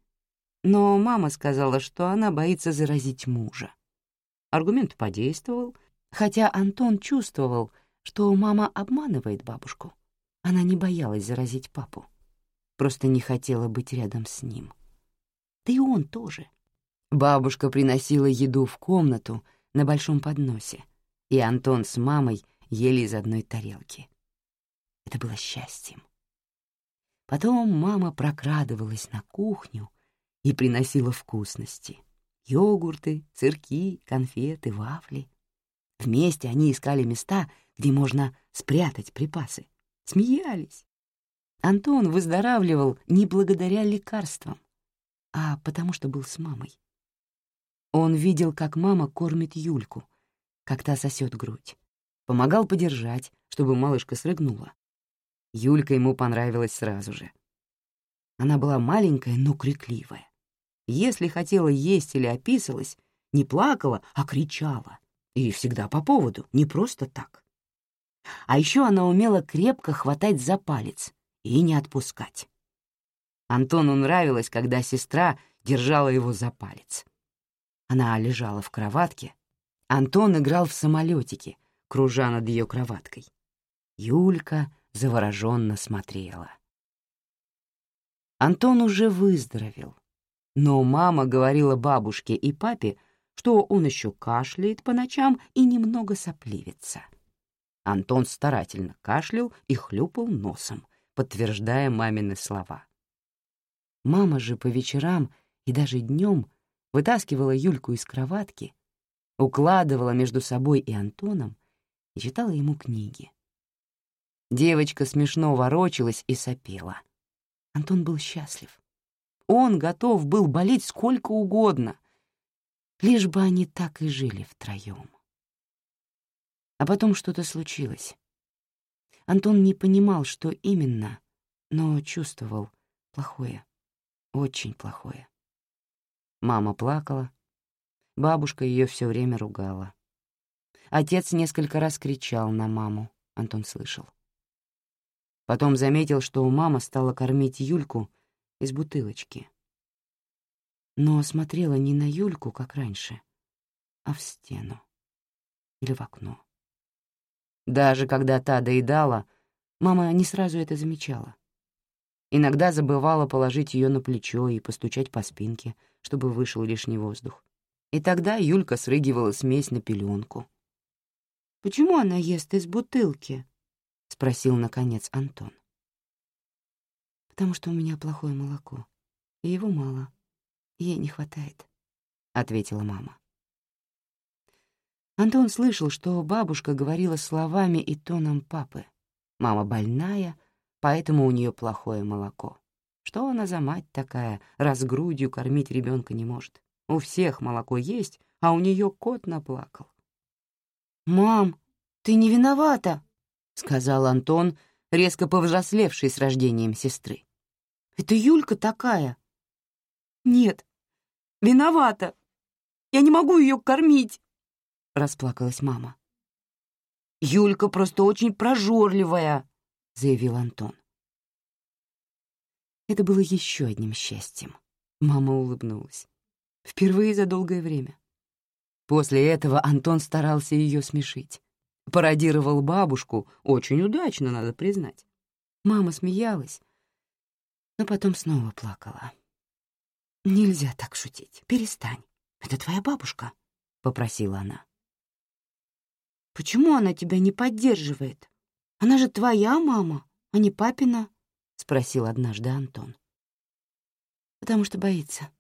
Но мама сказала, что она боится заразить мужа. Аргумент подействовал, хотя Антон чувствовал, что мама обманывает бабушку. Она не боялась заразить папу просто не хотела быть рядом с ним. Да и он тоже. Бабушка приносила еду в комнату на большом подносе, и Антон с мамой ели из одной тарелки. Это было счастьем. Потом мама прокрадывалась на кухню и приносила вкусности. Йогурты, сырки, конфеты, вафли. Вместе они искали места, где можно спрятать припасы. Смеялись, Антон выздоравливал не благодаря лекарствам, а потому что был с мамой. Он видел, как мама кормит Юльку, как та сосет грудь. Помогал подержать, чтобы малышка срыгнула. Юлька ему понравилась сразу же. Она была маленькая, но крикливая. Если хотела есть или описалась, не плакала, а кричала. И всегда по поводу, не просто так. А еще она умела крепко хватать за палец, и не отпускать. Антону нравилось, когда сестра держала его за палец. Она лежала в кроватке. Антон играл в самолетике, кружа над ее кроваткой. Юлька завороженно смотрела. Антон уже выздоровел, но мама говорила бабушке и папе, что он еще кашляет по ночам и немного сопливится. Антон старательно кашлял и хлюпал носом, подтверждая мамины слова. Мама же по вечерам и даже днем вытаскивала Юльку из кроватки, укладывала между собой и Антоном и читала ему книги. Девочка смешно ворочалась и сопела. Антон был счастлив. Он готов был болеть сколько угодно, лишь бы они так и жили втроем. А потом что-то случилось. Антон не понимал, что именно, но чувствовал плохое, очень плохое. Мама плакала, бабушка ее все время ругала. Отец несколько раз кричал на маму, Антон слышал. Потом заметил, что мама стала кормить Юльку из бутылочки. Но смотрела не на Юльку, как раньше, а в стену или в окно. Даже когда та доедала, мама не сразу это замечала. Иногда забывала положить ее на плечо и постучать по спинке, чтобы вышел лишний воздух. И тогда Юлька срыгивала смесь на пеленку. «Почему она ест из бутылки?» — спросил, наконец, Антон. «Потому что у меня плохое молоко, и его мало. ей не хватает», — ответила мама. Антон слышал, что бабушка говорила словами и тоном папы. Мама больная, поэтому у нее плохое молоко. Что она за мать такая, раз грудью кормить ребенка не может? У всех молоко есть, а у нее кот наплакал. «Мам, ты не виновата», — сказал Антон, резко повзрослевший с рождением сестры. «Это Юлька такая». «Нет, виновата. Я не могу ее кормить», — расплакалась мама. «Юлька просто очень прожорливая», — заявил Антон. Это было еще одним счастьем. Мама улыбнулась. Впервые за долгое время. После этого Антон старался ее смешить. Пародировал бабушку, очень удачно, надо признать. Мама смеялась, но потом снова плакала. «Нельзя так шутить. Перестань. Это твоя бабушка», — попросила она. «Почему она тебя не поддерживает? Она же твоя мама, а не папина», — спросил однажды Антон. «Потому что боится.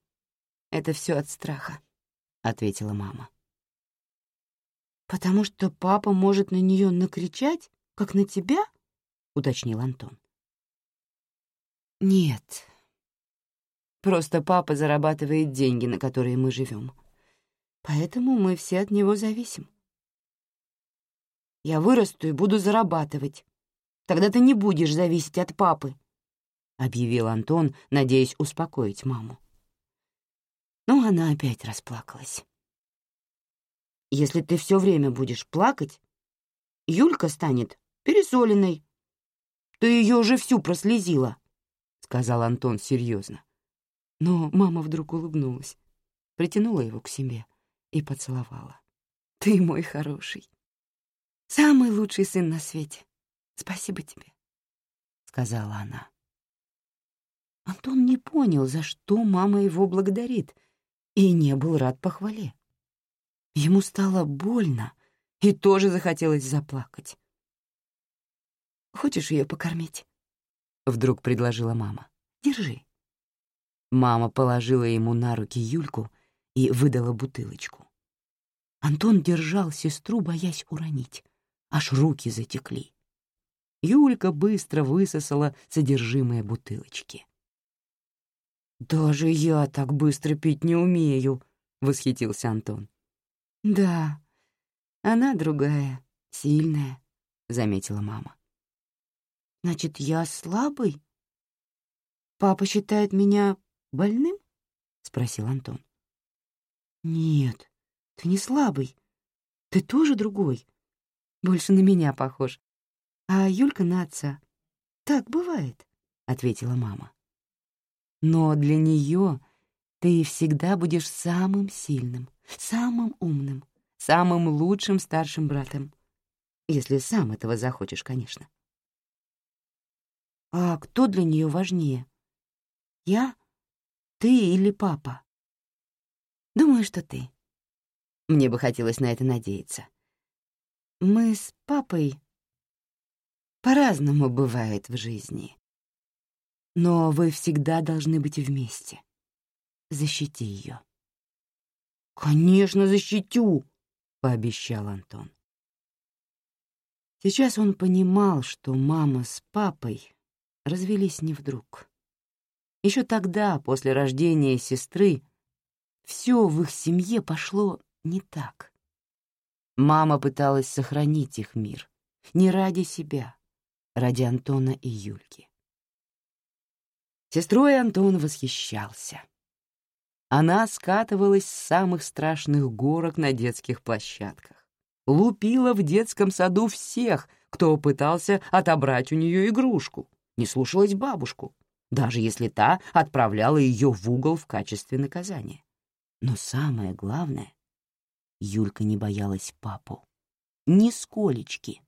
Это все от страха», — ответила мама. «Потому что папа может на нее накричать, как на тебя?» — уточнил Антон. «Нет. Просто папа зарабатывает деньги, на которые мы живем. Поэтому мы все от него зависим». «Я вырасту и буду зарабатывать. Тогда ты не будешь зависеть от папы», — объявил Антон, надеясь успокоить маму. Но она опять расплакалась. Если ты все время будешь плакать, Юлька станет пересоленной. Ты ее уже всю прослезила, — сказал Антон серьезно. Но мама вдруг улыбнулась, притянула его к себе и поцеловала. «Ты мой хороший, самый лучший сын на свете. Спасибо тебе», — сказала она. Антон не понял, за что мама его благодарит, и не был рад похвале. Ему стало больно и тоже захотелось заплакать. «Хочешь ее покормить?» — вдруг предложила мама. «Держи». Мама положила ему на руки Юльку и выдала бутылочку. Антон держал сестру, боясь уронить. Аж руки затекли. Юлька быстро высосала содержимое бутылочки. «Даже я так быстро пить не умею», — восхитился Антон. «Да, она другая, сильная», — заметила мама. «Значит, я слабый? Папа считает меня больным?» — спросил Антон. «Нет, ты не слабый. Ты тоже другой. Больше на меня похож. А Юлька на отца. Так бывает», — ответила мама. «Но для нее ты всегда будешь самым сильным, самым умным, самым лучшим старшим братом. Если сам этого захочешь, конечно. А кто для нее важнее? Я, ты или папа? Думаю, что ты. Мне бы хотелось на это надеяться. Мы с папой по-разному бывает в жизни. Но вы всегда должны быть вместе. Защити ее. «Конечно, защитю!» — пообещал Антон. Сейчас он понимал, что мама с папой развелись не вдруг. Еще тогда, после рождения сестры, все в их семье пошло не так. Мама пыталась сохранить их мир, не ради себя, ради Антона и Юльки. Сестрой Антон восхищался. Она скатывалась с самых страшных горок на детских площадках. Лупила в детском саду всех, кто пытался отобрать у нее игрушку. Не слушалась бабушку, даже если та отправляла ее в угол в качестве наказания. Но самое главное, Юлька не боялась папу. Нисколечки.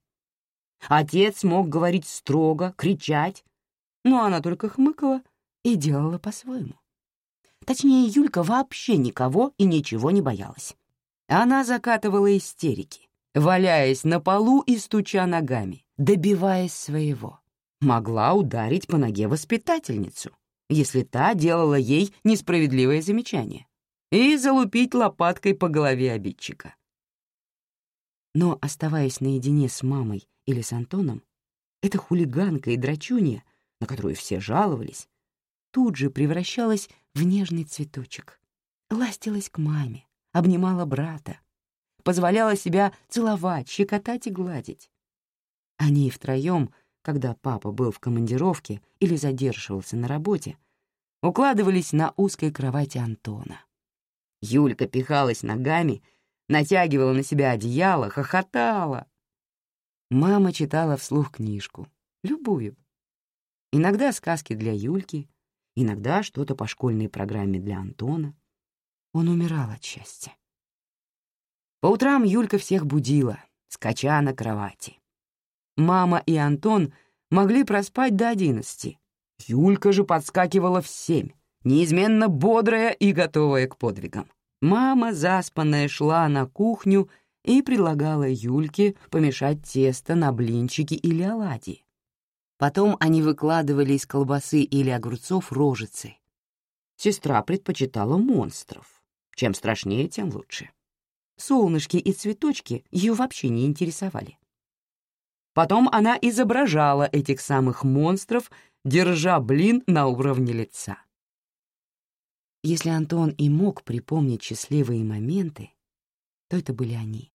Отец мог говорить строго, кричать, но она только хмыкала и делала по-своему. Точнее, Юлька вообще никого и ничего не боялась. Она закатывала истерики, валяясь на полу и стуча ногами, добиваясь своего. Могла ударить по ноге воспитательницу. если та делала ей несправедливое замечание, и залупить лопаткой по голове обидчика. Но, оставаясь наедине с мамой или с Антоном, эта хулиганка и драчунья, на которую все жаловались, тут же превращалась в нежный цветочек, ластилась к маме, обнимала брата, позволяла себя целовать, щекотать и гладить. Они втроем, когда папа был в командировке или задерживался на работе, укладывались на узкой кровати Антона. Юлька пихалась ногами, натягивала на себя одеяло, хохотала. Мама читала вслух книжку, любую. Иногда сказки для Юльки, иногда что-то по школьной программе для Антона. Он умирал от счастья. По утрам Юлька всех будила, скача на кровати. Мама и Антон могли проспать до одиннадцати. Юлька же подскакивала в семь, неизменно бодрая и готовая к подвигам. Мама, заспанная, шла на кухню и предлагала Юльке помешать тесто на блинчики или оладьи. Потом они выкладывали из колбасы или огурцов рожицы. Сестра предпочитала монстров. Чем страшнее, тем лучше. Солнышки и цветочки ее вообще не интересовали. Потом она изображала этих самых монстров, держа блин на уровне лица. Если Антон и мог припомнить счастливые моменты, то это были они.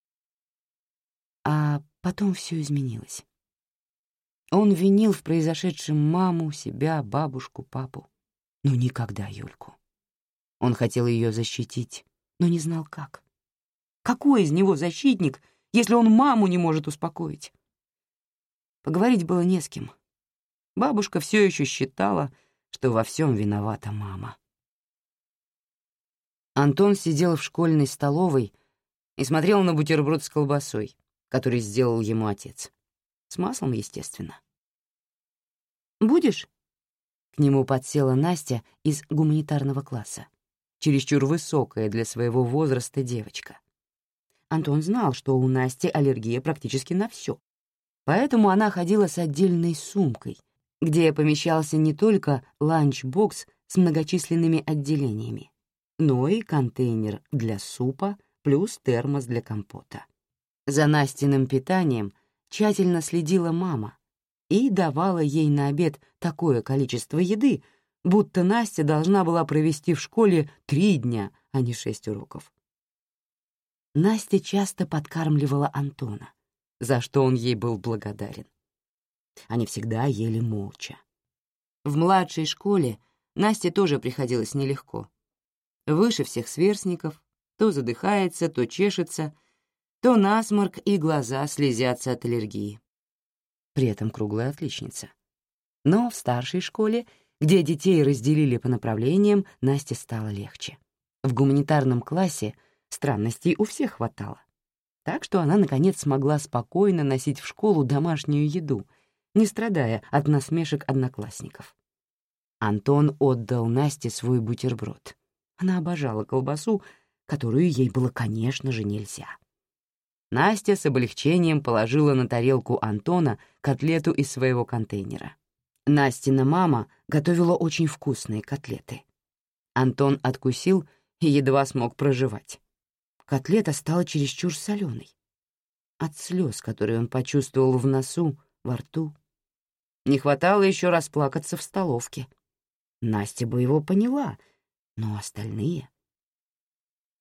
А потом все изменилось. Он винил в произошедшем маму, себя, бабушку, папу, но никогда Юльку. Он хотел ее защитить, но не знал как. Какой из него защитник, если он маму не может успокоить? Поговорить было не с кем. Бабушка все еще считала, что во всем виновата мама. Антон сидел в школьной столовой и смотрел на бутерброд с колбасой, который сделал ему отец. С маслом, естественно. «Будешь?» К нему подсела Настя из гуманитарного класса, чересчур высокая для своего возраста девочка. Антон знал, что у Насти аллергия практически на все, поэтому она ходила с отдельной сумкой, где помещался не только ланчбокс с многочисленными отделениями, но и контейнер для супа плюс термос для компота. За Настиным питанием тщательно следила мама и давала ей на обед такое количество еды, будто Настя должна была провести в школе три дня, а не шесть уроков. Настя часто подкармливала Антона, за что он ей был благодарен. Они всегда ели молча. В младшей школе Насте тоже приходилось нелегко выше всех сверстников, то задыхается, то чешется, то насморк и глаза слезятся от аллергии. При этом круглая отличница. Но в старшей школе, где детей разделили по направлениям, Насте стало легче. В гуманитарном классе странностей у всех хватало. Так что она, наконец, смогла спокойно носить в школу домашнюю еду, не страдая от насмешек одноклассников. Антон отдал Насте свой бутерброд. Она обожала колбасу, которую ей было, конечно же, нельзя. Настя с облегчением положила на тарелку Антона котлету из своего контейнера. Настина мама готовила очень вкусные котлеты. Антон откусил и едва смог проживать. Котлета стала чересчур соленой. От слез, которые он почувствовал в носу, во рту. Не хватало еще расплакаться в столовке. Настя бы его поняла — но остальные...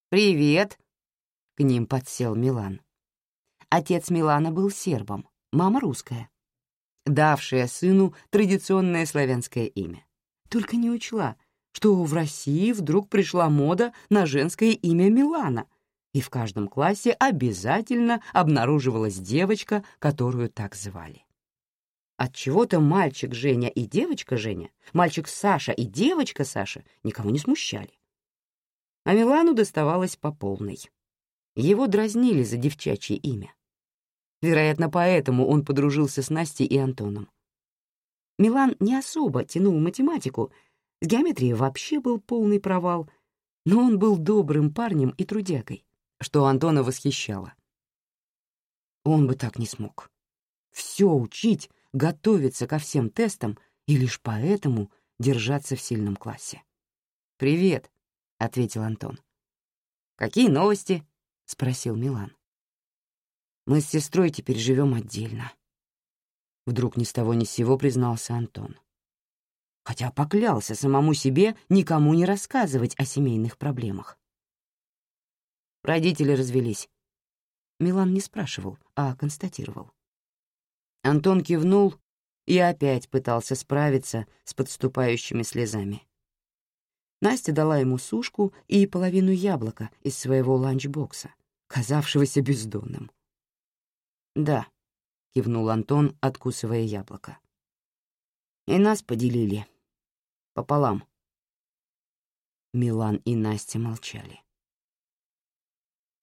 «Привет!» — к ним подсел Милан. Отец Милана был сербом, мама русская, давшая сыну традиционное славянское имя. Только не учла, что в России вдруг пришла мода на женское имя Милана, и в каждом классе обязательно обнаруживалась девочка, которую так звали. От чего то мальчик Женя и девочка Женя, мальчик Саша и девочка Саша никого не смущали. А Милану доставалось по полной. Его дразнили за девчачье имя. Вероятно, поэтому он подружился с Настей и Антоном. Милан не особо тянул математику, с геометрией вообще был полный провал, но он был добрым парнем и трудягой, что Антона восхищало. Он бы так не смог. Все учить готовиться ко всем тестам и лишь поэтому держаться в сильном классе. «Привет», — ответил Антон. «Какие новости?» — спросил Милан. «Мы с сестрой теперь живем отдельно». Вдруг ни с того ни с сего признался Антон. Хотя поклялся самому себе никому не рассказывать о семейных проблемах. Родители развелись. Милан не спрашивал, а констатировал. Антон кивнул и опять пытался справиться с подступающими слезами. Настя дала ему сушку и половину яблока из своего ланчбокса, казавшегося бездонным. «Да», — кивнул Антон, откусывая яблоко. «И нас поделили. Пополам». Милан и Настя молчали.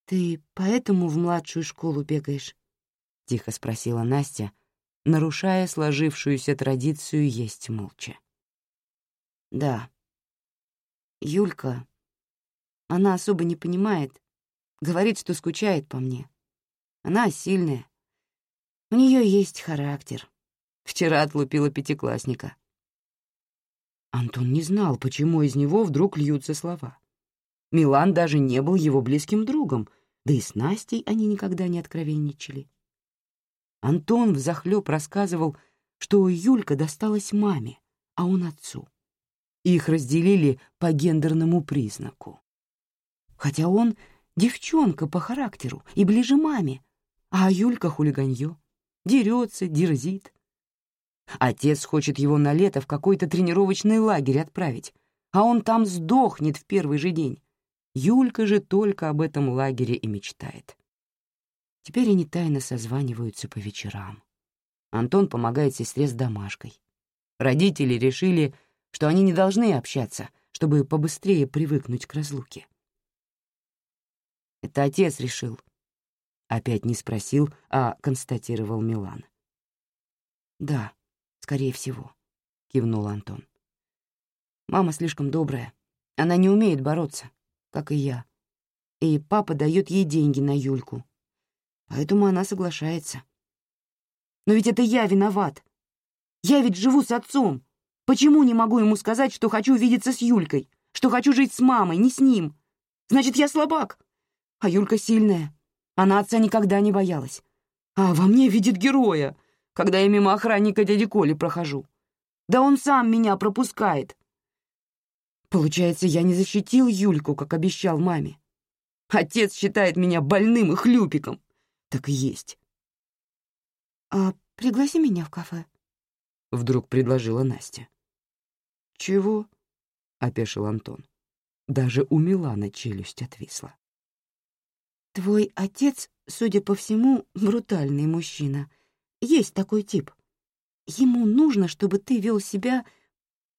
«Ты поэтому в младшую школу бегаешь?» — тихо спросила Настя, нарушая сложившуюся традицию есть молча. «Да», Юлька, она особо не понимает, говорит, что скучает по мне. Она сильная. У нее есть характер. Вчера отлупила пятиклассника. Антон не знал, почему из него вдруг льются слова. Милан даже не был его близким другом, да и с Настей они никогда не откровенничали. Антон взахлёб рассказывал, что Юлька досталась маме, а он отцу. Их разделили по гендерному признаку. Хотя он девчонка по характеру и ближе маме, а Юлька хулиганье, дерется, дерзит. Отец хочет его на лето в какой-то тренировочный лагерь отправить, а он там сдохнет в первый же день. Юлька же только об этом лагере и мечтает. Теперь они тайно созваниваются по вечерам. Антон помогает сестре с домашкой. Родители решили, что они не должны общаться, чтобы побыстрее привыкнуть к разлуке. Это отец решил. Опять не спросил, а констатировал Милан. «Да, скорее всего», — кивнул Антон. «Мама слишком добрая. Она не умеет бороться, как и я. И папа дает ей деньги на Юльку. Поэтому она соглашается. Но ведь это я виноват. Я ведь живу с отцом. Почему не могу ему сказать, что хочу видеться с Юлькой, что хочу жить с мамой, не с ним? Значит, я слабак. А Юлька сильная. Она отца никогда не боялась. А во мне видит героя, когда я мимо охранника дяди Коли прохожу. Да он сам меня пропускает. Получается, я не защитил Юльку, как обещал маме. Отец считает меня больным и хлюпиком. Так и есть. «А пригласи меня в кафе», — вдруг предложила Настя. «Чего?» — опешил Антон. Даже у Милана челюсть отвисла. «Твой отец, судя по всему, брутальный мужчина. Есть такой тип. Ему нужно, чтобы ты вел себя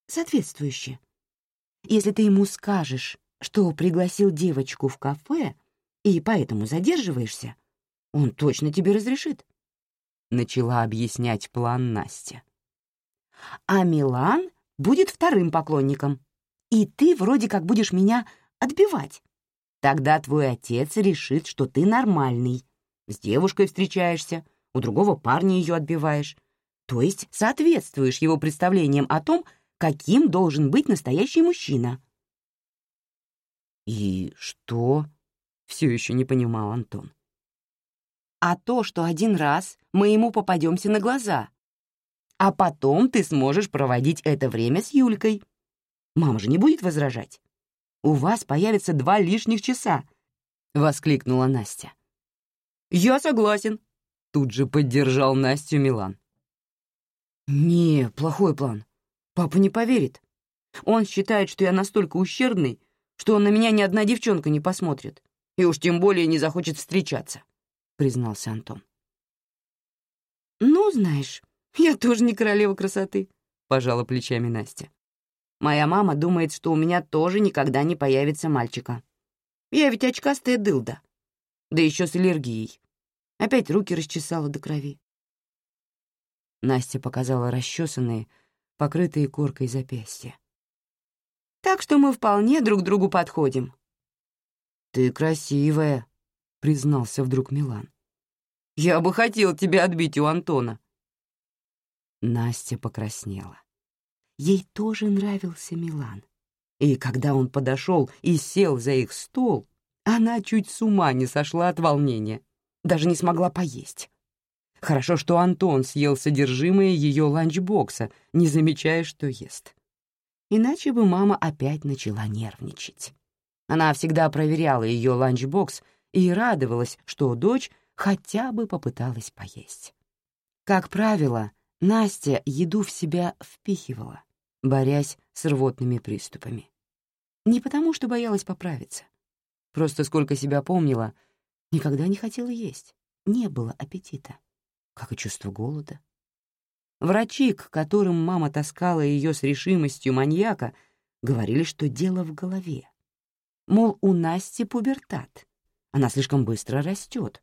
соответствующе. Если ты ему скажешь, что пригласил девочку в кафе и поэтому задерживаешься, он точно тебе разрешит», — начала объяснять план Настя. А Милан будет вторым поклонником. И ты вроде как будешь меня отбивать. Тогда твой отец решит, что ты нормальный. С девушкой встречаешься, у другого парня ее отбиваешь. То есть соответствуешь его представлениям о том, каким должен быть настоящий мужчина. «И что?» — все еще не понимал Антон. «А то, что один раз мы ему попадемся на глаза, а потом ты сможешь проводить это время с Юлькой. Мама же не будет возражать. У вас появится два лишних часа», — воскликнула Настя. «Я согласен», — тут же поддержал Настю Милан. «Не, плохой план. Папа не поверит. Он считает, что я настолько ущербный, что на меня ни одна девчонка не посмотрит, и уж тем более не захочет встречаться», — признался Антон. «Ну, знаешь, «Я тоже не королева красоты», — пожала плечами Настя. «Моя мама думает, что у меня тоже никогда не появится мальчика. Я ведь очкастая дылда. Да еще с аллергией. Опять руки расчесала до крови». Настя показала расчесанные, покрытые коркой запястья. «Так что мы вполне друг другу подходим». «Ты красивая», — признался вдруг Милан. «Я бы хотел тебя отбить у Антона», Настя покраснела. ей тоже нравился Милан. И когда он подошел и сел за их стол, она чуть с ума не сошла от волнения, даже не смогла поесть. Хорошо, что Антон съел содержимое ее ланчбокса, не замечая, что ест. Иначе бы мама опять начала нервничать. Она всегда проверяла ее ланчбокс и радовалась, что дочь хотя бы попыталась поесть. Как правило, Настя еду в себя впихивала, борясь с рвотными приступами. Не потому, что боялась поправиться. Просто сколько себя помнила, никогда не хотела есть. Не было аппетита, как и чувство голода. Врачи, к которым мама таскала ее с решимостью маньяка, говорили, что дело в голове. Мол, у Насти пубертат, она слишком быстро растет,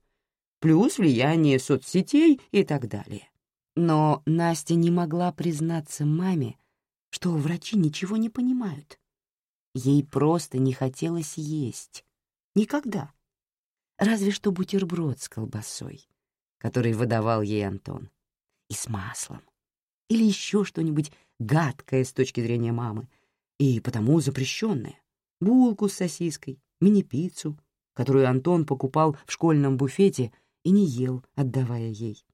плюс влияние соцсетей и так далее. Но Настя не могла признаться маме, что врачи ничего не понимают. Ей просто не хотелось есть. Никогда. Разве что бутерброд с колбасой, который выдавал ей Антон. И с маслом. Или еще что-нибудь гадкое с точки зрения мамы, и потому запрещенное. Булку с сосиской, мини-пиццу, которую Антон покупал в школьном буфете и не ел, отдавая ей.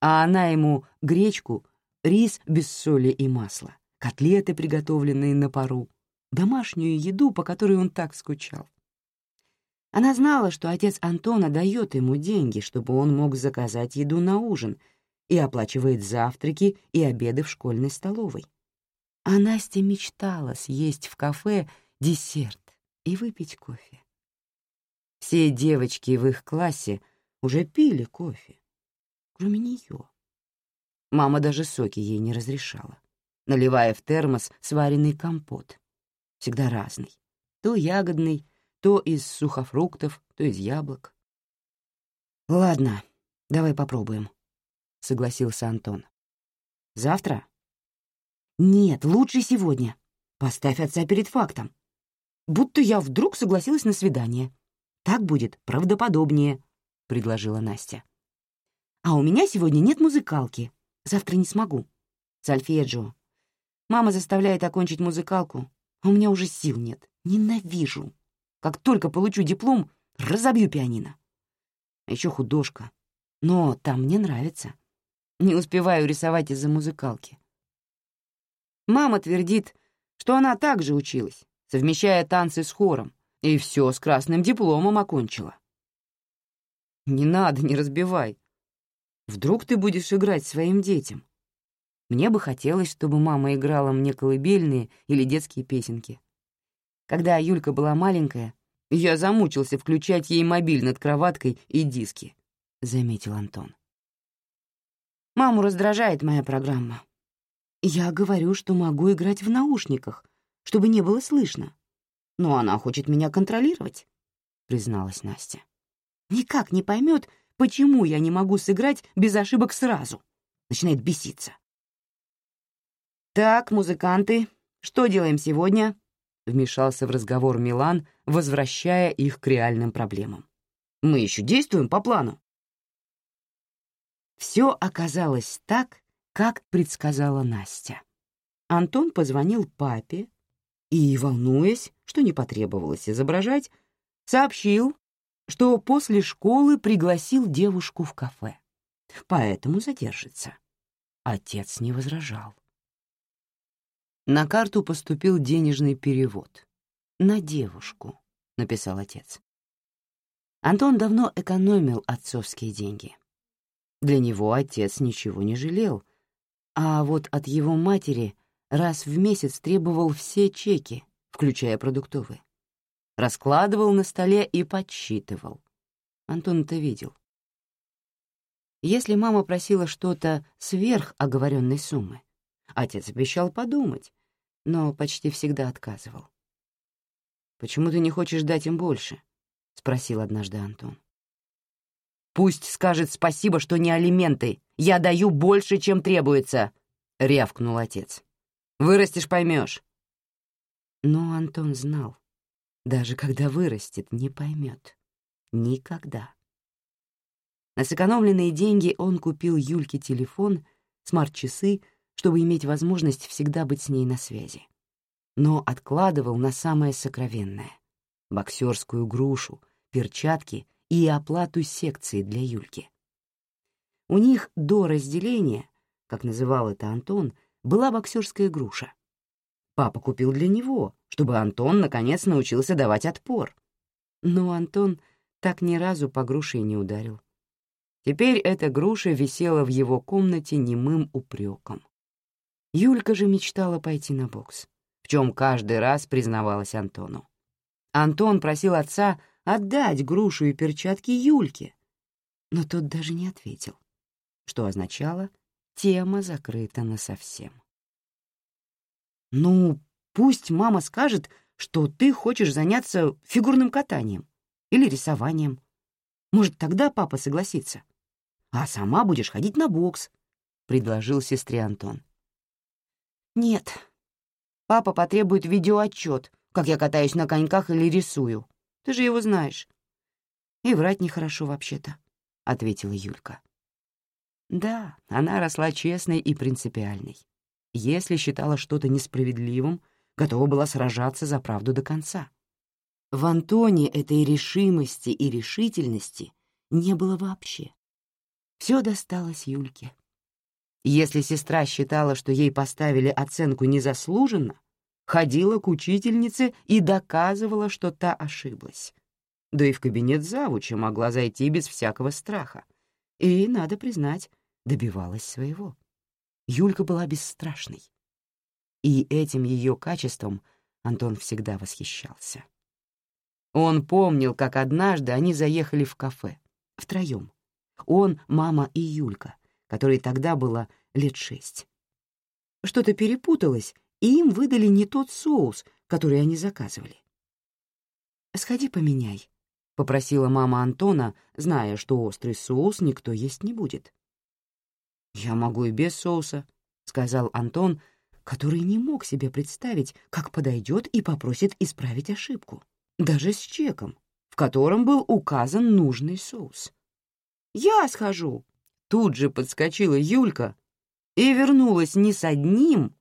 А она ему гречку, рис без соли и масла, котлеты, приготовленные на пару, домашнюю еду, по которой он так скучал. Она знала, что отец Антона дает ему деньги, чтобы он мог заказать еду на ужин и оплачивает завтраки и обеды в школьной столовой. А Настя мечтала съесть в кафе десерт и выпить кофе. Все девочки в их классе уже пили кофе, кроме нее. Мама даже соки ей не разрешала, наливая в термос сваренный компот, всегда разный, то ягодный, то из сухофруктов, то из яблок. «Ладно, давай попробуем», — согласился Антон. «Завтра?» «Нет, лучше сегодня. Поставь отца перед фактом. Будто я вдруг согласилась на свидание. Так будет правдоподобнее», — предложила Настя. «А у меня сегодня нет музыкалки. Завтра не смогу. Сольфеджио. Мама заставляет окончить музыкалку, а у меня уже сил нет. Ненавижу. Как только получу диплом, разобью пианино. А еще художка. Но там мне нравится. Не успеваю рисовать из-за музыкалки. Мама твердит, что она также училась, совмещая танцы с хором, и все с красным дипломом окончила. Не надо, не разбивай. Вдруг ты будешь играть своим детям? Мне бы хотелось, чтобы мама играла мне колыбельные или детские песенки. Когда Юлька была маленькая, я замучился включать ей мобиль над кроваткой и диски, — заметил Антон. Маму раздражает моя программа. Я говорю, что могу играть в наушниках, чтобы не было слышно. Но она хочет меня контролировать, — призналась Настя. Никак не поймет, почему я не могу сыграть без ошибок сразу. Начинает беситься. «Так, музыканты, что делаем сегодня?» — вмешался в разговор Милан, возвращая их к реальным проблемам. «Мы еще действуем по плану». Все оказалось так, как предсказала Настя. Антон позвонил папе и, волнуясь, что не потребовалось изображать, сообщил, что после школы пригласил девушку в кафе, поэтому задержится. Отец не возражал. На карту поступил денежный перевод. «На девушку», — написал отец. Антон давно экономил отцовские деньги. Для него отец ничего не жалел, а вот от его матери раз в месяц требовал все чеки, включая продуктовые. Раскладывал на столе и подсчитывал. Антон это видел. Если мама просила что-то сверх оговоренной суммы, Отец обещал подумать, но почти всегда отказывал. «Почему ты не хочешь дать им больше?» — спросил однажды Антон. «Пусть скажет спасибо, что не алименты. Я даю больше, чем требуется», — рявкнул отец. «Вырастешь, поймешь». Но Антон знал, даже когда вырастет, не поймет. Никогда. На сэкономленные деньги он купил Юльке телефон, смарт-часы чтобы иметь возможность всегда быть с ней на связи. Но откладывал на самое сокровенное — боксерскую грушу, перчатки и оплату секции для Юльки. У них до разделения, как называл это Антон, была боксерская груша. Папа купил для него, чтобы Антон наконец научился давать отпор. Но Антон так ни разу по груше не ударил. Теперь эта груша висела в его комнате немым упреком. Юлька же мечтала пойти на бокс, в чем каждый раз признавалась Антону. Антон просил отца отдать грушу и перчатки Юльке, но тот даже не ответил что означало «тема закрыта насовсем». «Ну, пусть мама скажет, что ты хочешь заняться фигурным катанием или рисованием. Может, тогда папа согласится. А сама будешь ходить на бокс», — предложил сестре Антон. «Нет, папа потребует видеоотчет, как я катаюсь на коньках или рисую. Ты же его знаешь». «И врать нехорошо вообще-то», — ответила Юлька. Да, она росла честной и принципиальной. Если считала что-то несправедливым, готова была сражаться за правду до конца. В Антоне этой решимости и решительности не было вообще. Все досталось Юльке. Если сестра считала, что ей поставили оценку незаслуженно, ходила к учительнице и доказывала, что та ошиблась. Да и в кабинет завуча могла зайти без всякого страха. И, надо признать, добивалась своего. Юлька была бесстрашной. И этим ее качеством Антон всегда восхищался. Он помнил, как однажды они заехали в кафе, втроем. Он, мама и Юлька, которой тогда было лет шесть. Что-то перепуталось, и им выдали не тот соус, который они заказывали. «Сходи поменяй», — попросила мама Антона, зная, что острый соус никто есть не будет. «Я могу и без соуса», — сказал Антон, который не мог себе представить, как подойдет и попросит исправить ошибку, даже с чеком, в котором был указан нужный соус. «Я схожу», — тут же подскочила Юлька и вернулась не с одним,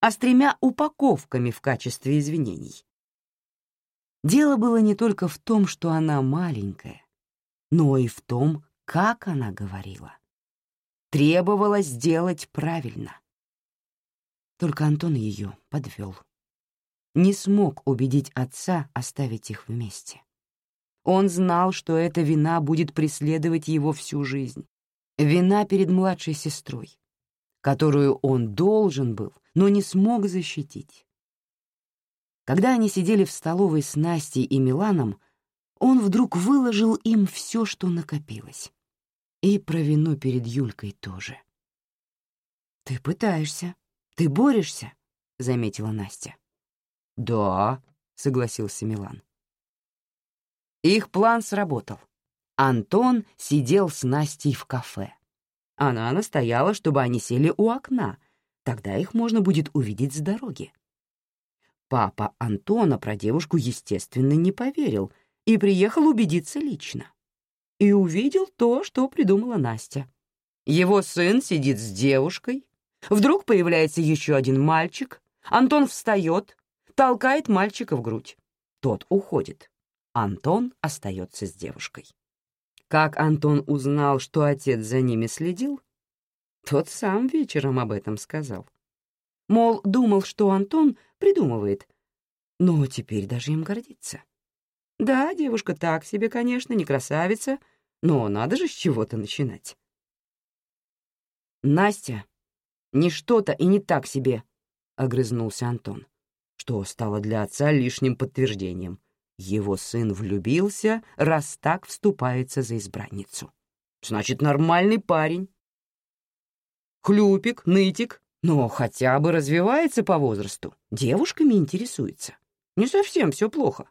а с тремя упаковками в качестве извинений. Дело было не только в том, что она маленькая, но и в том, как она говорила требовала сделать правильно. Только Антон ее подвел. Не смог убедить отца оставить их вместе. Он знал, что эта вина будет преследовать его всю жизнь. Вина перед младшей сестрой, которую он должен был, но не смог защитить. Когда они сидели в столовой с Настей и Миланом, он вдруг выложил им все, что накопилось. И про вину перед Юлькой тоже. «Ты пытаешься, ты борешься», — заметила Настя. «Да», — согласился Милан. Их план сработал. Антон сидел с Настей в кафе. Она настояла, чтобы они сели у окна, тогда их можно будет увидеть с дороги. Папа Антона про девушку, естественно, не поверил и приехал убедиться лично и увидел то, что придумала Настя. Его сын сидит с девушкой. Вдруг появляется еще один мальчик. Антон встает, толкает мальчика в грудь. Тот уходит. Антон остается с девушкой. Как Антон узнал, что отец за ними следил? Тот сам вечером об этом сказал. Мол, думал, что Антон придумывает, но теперь даже им гордится. Да, девушка так себе, конечно, не красавица, но надо же с чего-то начинать. «Настя, не что-то и не так себе», — огрызнулся Антон, что стало для отца лишним подтверждением. Его сын влюбился, раз так вступается за избранницу. Значит, нормальный парень. Хлюпик, нытик, но хотя бы развивается по возрасту, девушками интересуется. Не совсем все плохо.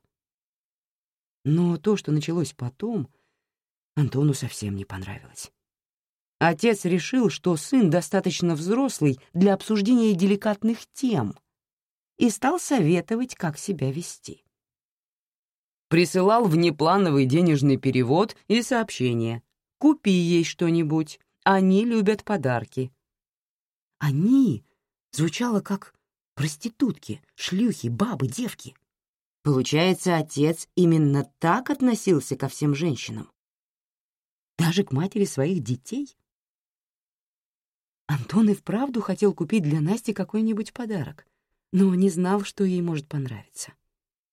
Но то, что началось потом, Антону совсем не понравилось. Отец решил, что сын достаточно взрослый для обсуждения деликатных тем и стал советовать, как себя вести. Присылал внеплановый денежный перевод и сообщение. «Купи ей что-нибудь, они любят подарки». Они звучало как проститутки, шлюхи, бабы, девки. Получается, отец именно так относился ко всем женщинам. Даже к матери своих детей? Антон и вправду хотел купить для Насти какой-нибудь подарок, но не знал, что ей может понравиться.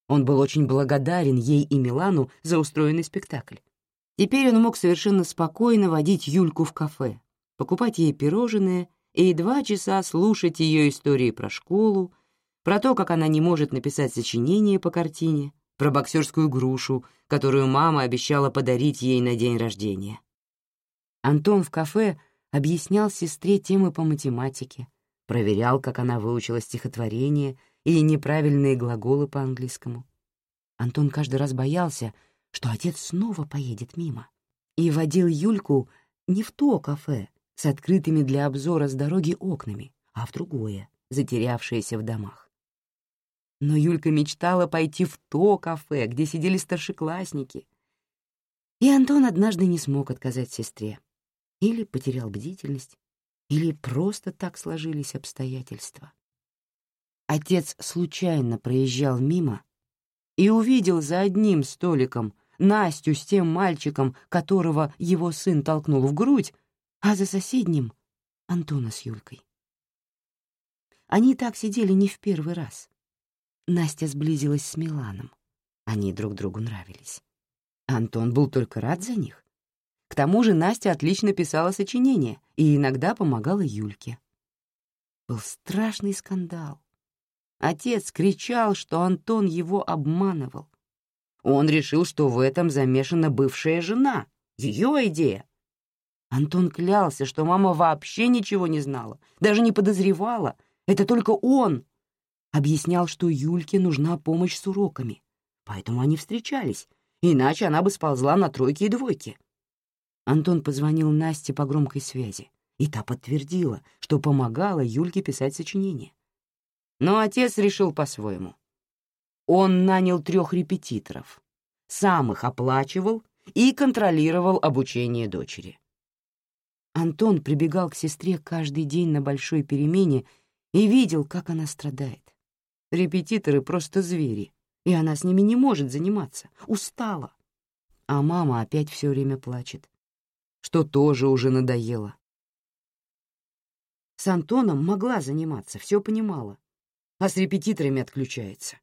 Он был очень благодарен ей и Милану за устроенный спектакль. Теперь он мог совершенно спокойно водить Юльку в кафе, покупать ей пирожные и два часа слушать ее истории про школу, про то, как она не может написать сочинение по картине, про боксерскую грушу, которую мама обещала подарить ей на день рождения. Антон в кафе объяснял сестре темы по математике, проверял, как она выучила стихотворение и неправильные глаголы по-английскому. Антон каждый раз боялся, что отец снова поедет мимо, и водил Юльку не в то кафе с открытыми для обзора с дороги окнами, а в другое, затерявшееся в домах. Но Юлька мечтала пойти в то кафе, где сидели старшеклассники. И Антон однажды не смог отказать сестре. Или потерял бдительность, или просто так сложились обстоятельства. Отец случайно проезжал мимо и увидел за одним столиком Настю с тем мальчиком, которого его сын толкнул в грудь, а за соседним — Антона с Юлькой. Они так сидели не в первый раз. Настя сблизилась с Миланом. Они друг другу нравились. Антон был только рад за них. К тому же Настя отлично писала сочинения и иногда помогала Юльке. Был страшный скандал. Отец кричал, что Антон его обманывал. Он решил, что в этом замешана бывшая жена, ее идея. Антон клялся, что мама вообще ничего не знала, даже не подозревала. Это только он. Объяснял, что Юльке нужна помощь с уроками, поэтому они встречались, иначе она бы сползла на тройки и двойки. Антон позвонил Насте по громкой связи, и та подтвердила, что помогала Юльке писать сочинение. Но отец решил по-своему. Он нанял трех репетиторов, сам их оплачивал и контролировал обучение дочери. Антон прибегал к сестре каждый день на большой перемене и видел, как она страдает. Репетиторы просто звери, и она с ними не может заниматься, устала. А мама опять все время плачет что тоже уже надоело. С Антоном могла заниматься, все понимала, а с репетиторами отключается.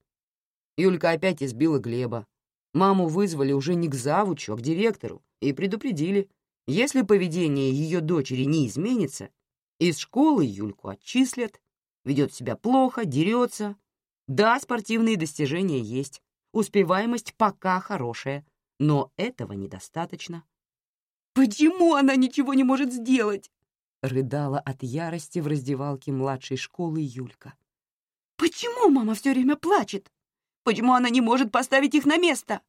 Юлька опять избила Глеба. Маму вызвали уже не к завучу, а к директору и предупредили, если поведение ее дочери не изменится, из школы Юльку отчислят, ведет себя плохо, дерется. Да, спортивные достижения есть, успеваемость пока хорошая, но этого недостаточно. Почему она ничего не может сделать? Рыдала от ярости в раздевалке младшей школы Юлька. Почему мама все время плачет? Почему она не может поставить их на место?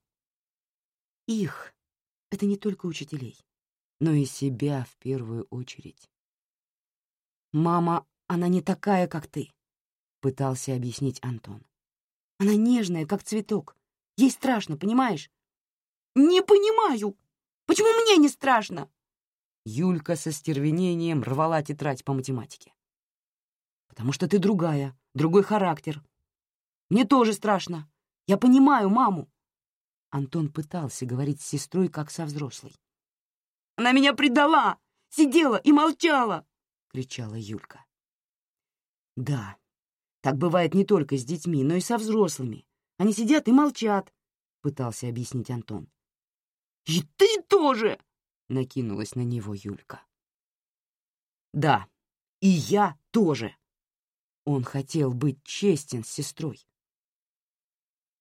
Их — это не только учителей, но и себя в первую очередь. «Мама, она не такая, как ты», — пытался объяснить Антон. «Она нежная, как цветок. Ей страшно, понимаешь?» «Не понимаю!» Почему мне не страшно?» Юлька со стервенением рвала тетрадь по математике. «Потому что ты другая, другой характер. Мне тоже страшно. Я понимаю маму». Антон пытался говорить с сестрой, как со взрослой. «Она меня предала! Сидела и молчала!» — кричала Юлька. «Да, так бывает не только с детьми, но и со взрослыми. Они сидят и молчат», — пытался объяснить Антон. «И ты тоже!» — накинулась на него Юлька. «Да, и я тоже!» Он хотел быть честен с сестрой.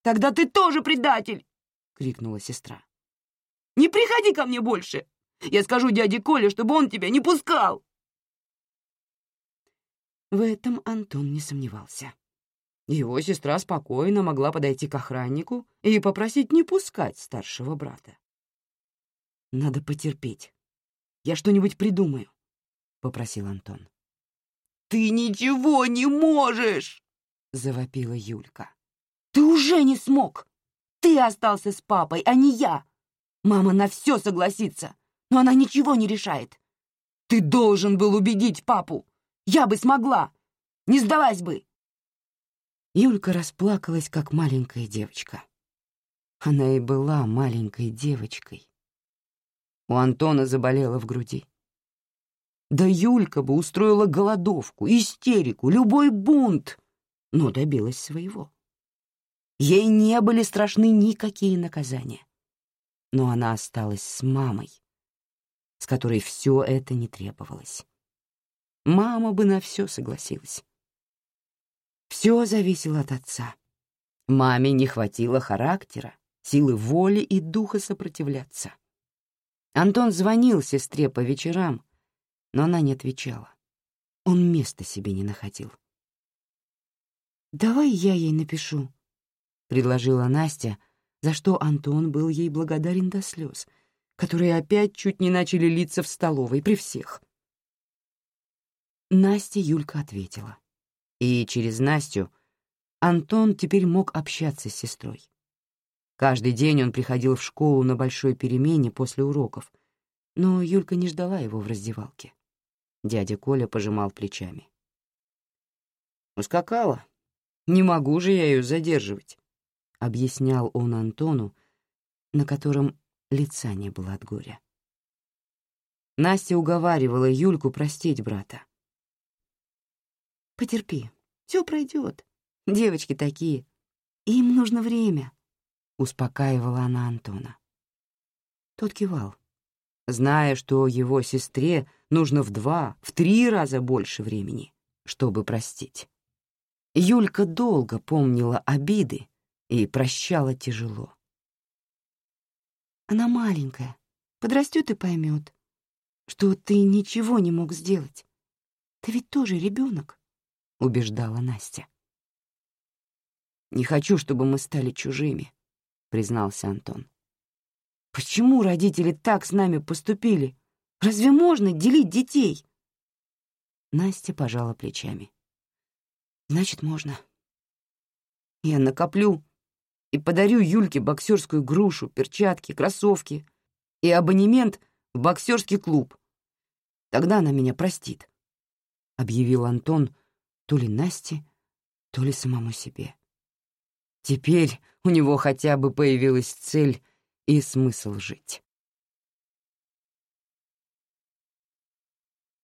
«Тогда ты тоже предатель!» — крикнула сестра. «Не приходи ко мне больше! Я скажу дяде Коле, чтобы он тебя не пускал!» В этом Антон не сомневался. Его сестра спокойно могла подойти к охраннику и попросить не пускать старшего брата. Надо потерпеть. Я что-нибудь придумаю, — попросил Антон. «Ты ничего не можешь!» — завопила Юлька. «Ты уже не смог! Ты остался с папой, а не я! Мама на все согласится, но она ничего не решает. Ты должен был убедить папу! Я бы смогла! Не сдалась бы!» Юлька расплакалась, как маленькая девочка. Она и была маленькой девочкой. У Антона заболело в груди. Да Юлька бы устроила голодовку, истерику, любой бунт, но добилась своего. Ей не были страшны никакие наказания. Но она осталась с мамой, с которой все это не требовалось. Мама бы на все согласилась. Все зависело от отца. Маме не хватило характера, силы воли и духа сопротивляться. Антон звонил сестре по вечерам, но она не отвечала. Он места себе не находил. «Давай я ей напишу», — предложила Настя, за что Антон был ей благодарен до слез, которые опять чуть не начали литься в столовой при всех. Настя Юлька ответила. И через Настю Антон теперь мог общаться с сестрой. Каждый день он приходил в школу на большой перемене после уроков, но Юлька не ждала его в раздевалке. Дядя Коля пожимал плечами. «Ускакала. Не могу же я ее задерживать», — объяснял он Антону, на котором лица не было от горя. Настя уговаривала Юльку простить брата. «Потерпи, все пройдет. Девочки такие. Им нужно время», успокаивала она Антона. Тот кивал, зная, что его сестре нужно в два, в три раза больше времени, чтобы простить. Юлька долго помнила обиды и прощала тяжело. Она маленькая, подрастет и поймет, что ты ничего не мог сделать. Ты ведь тоже ребенок, убеждала Настя. Не хочу, чтобы мы стали чужими, — признался Антон. «Почему родители так с нами поступили? Разве можно делить детей?» Настя пожала плечами. «Значит, можно. Я накоплю и подарю Юльке боксерскую грушу, перчатки, кроссовки и абонемент в боксерский клуб. Тогда она меня простит», — объявил Антон то ли Насте, то ли самому себе. Теперь у него хотя бы появилась цель и смысл жить.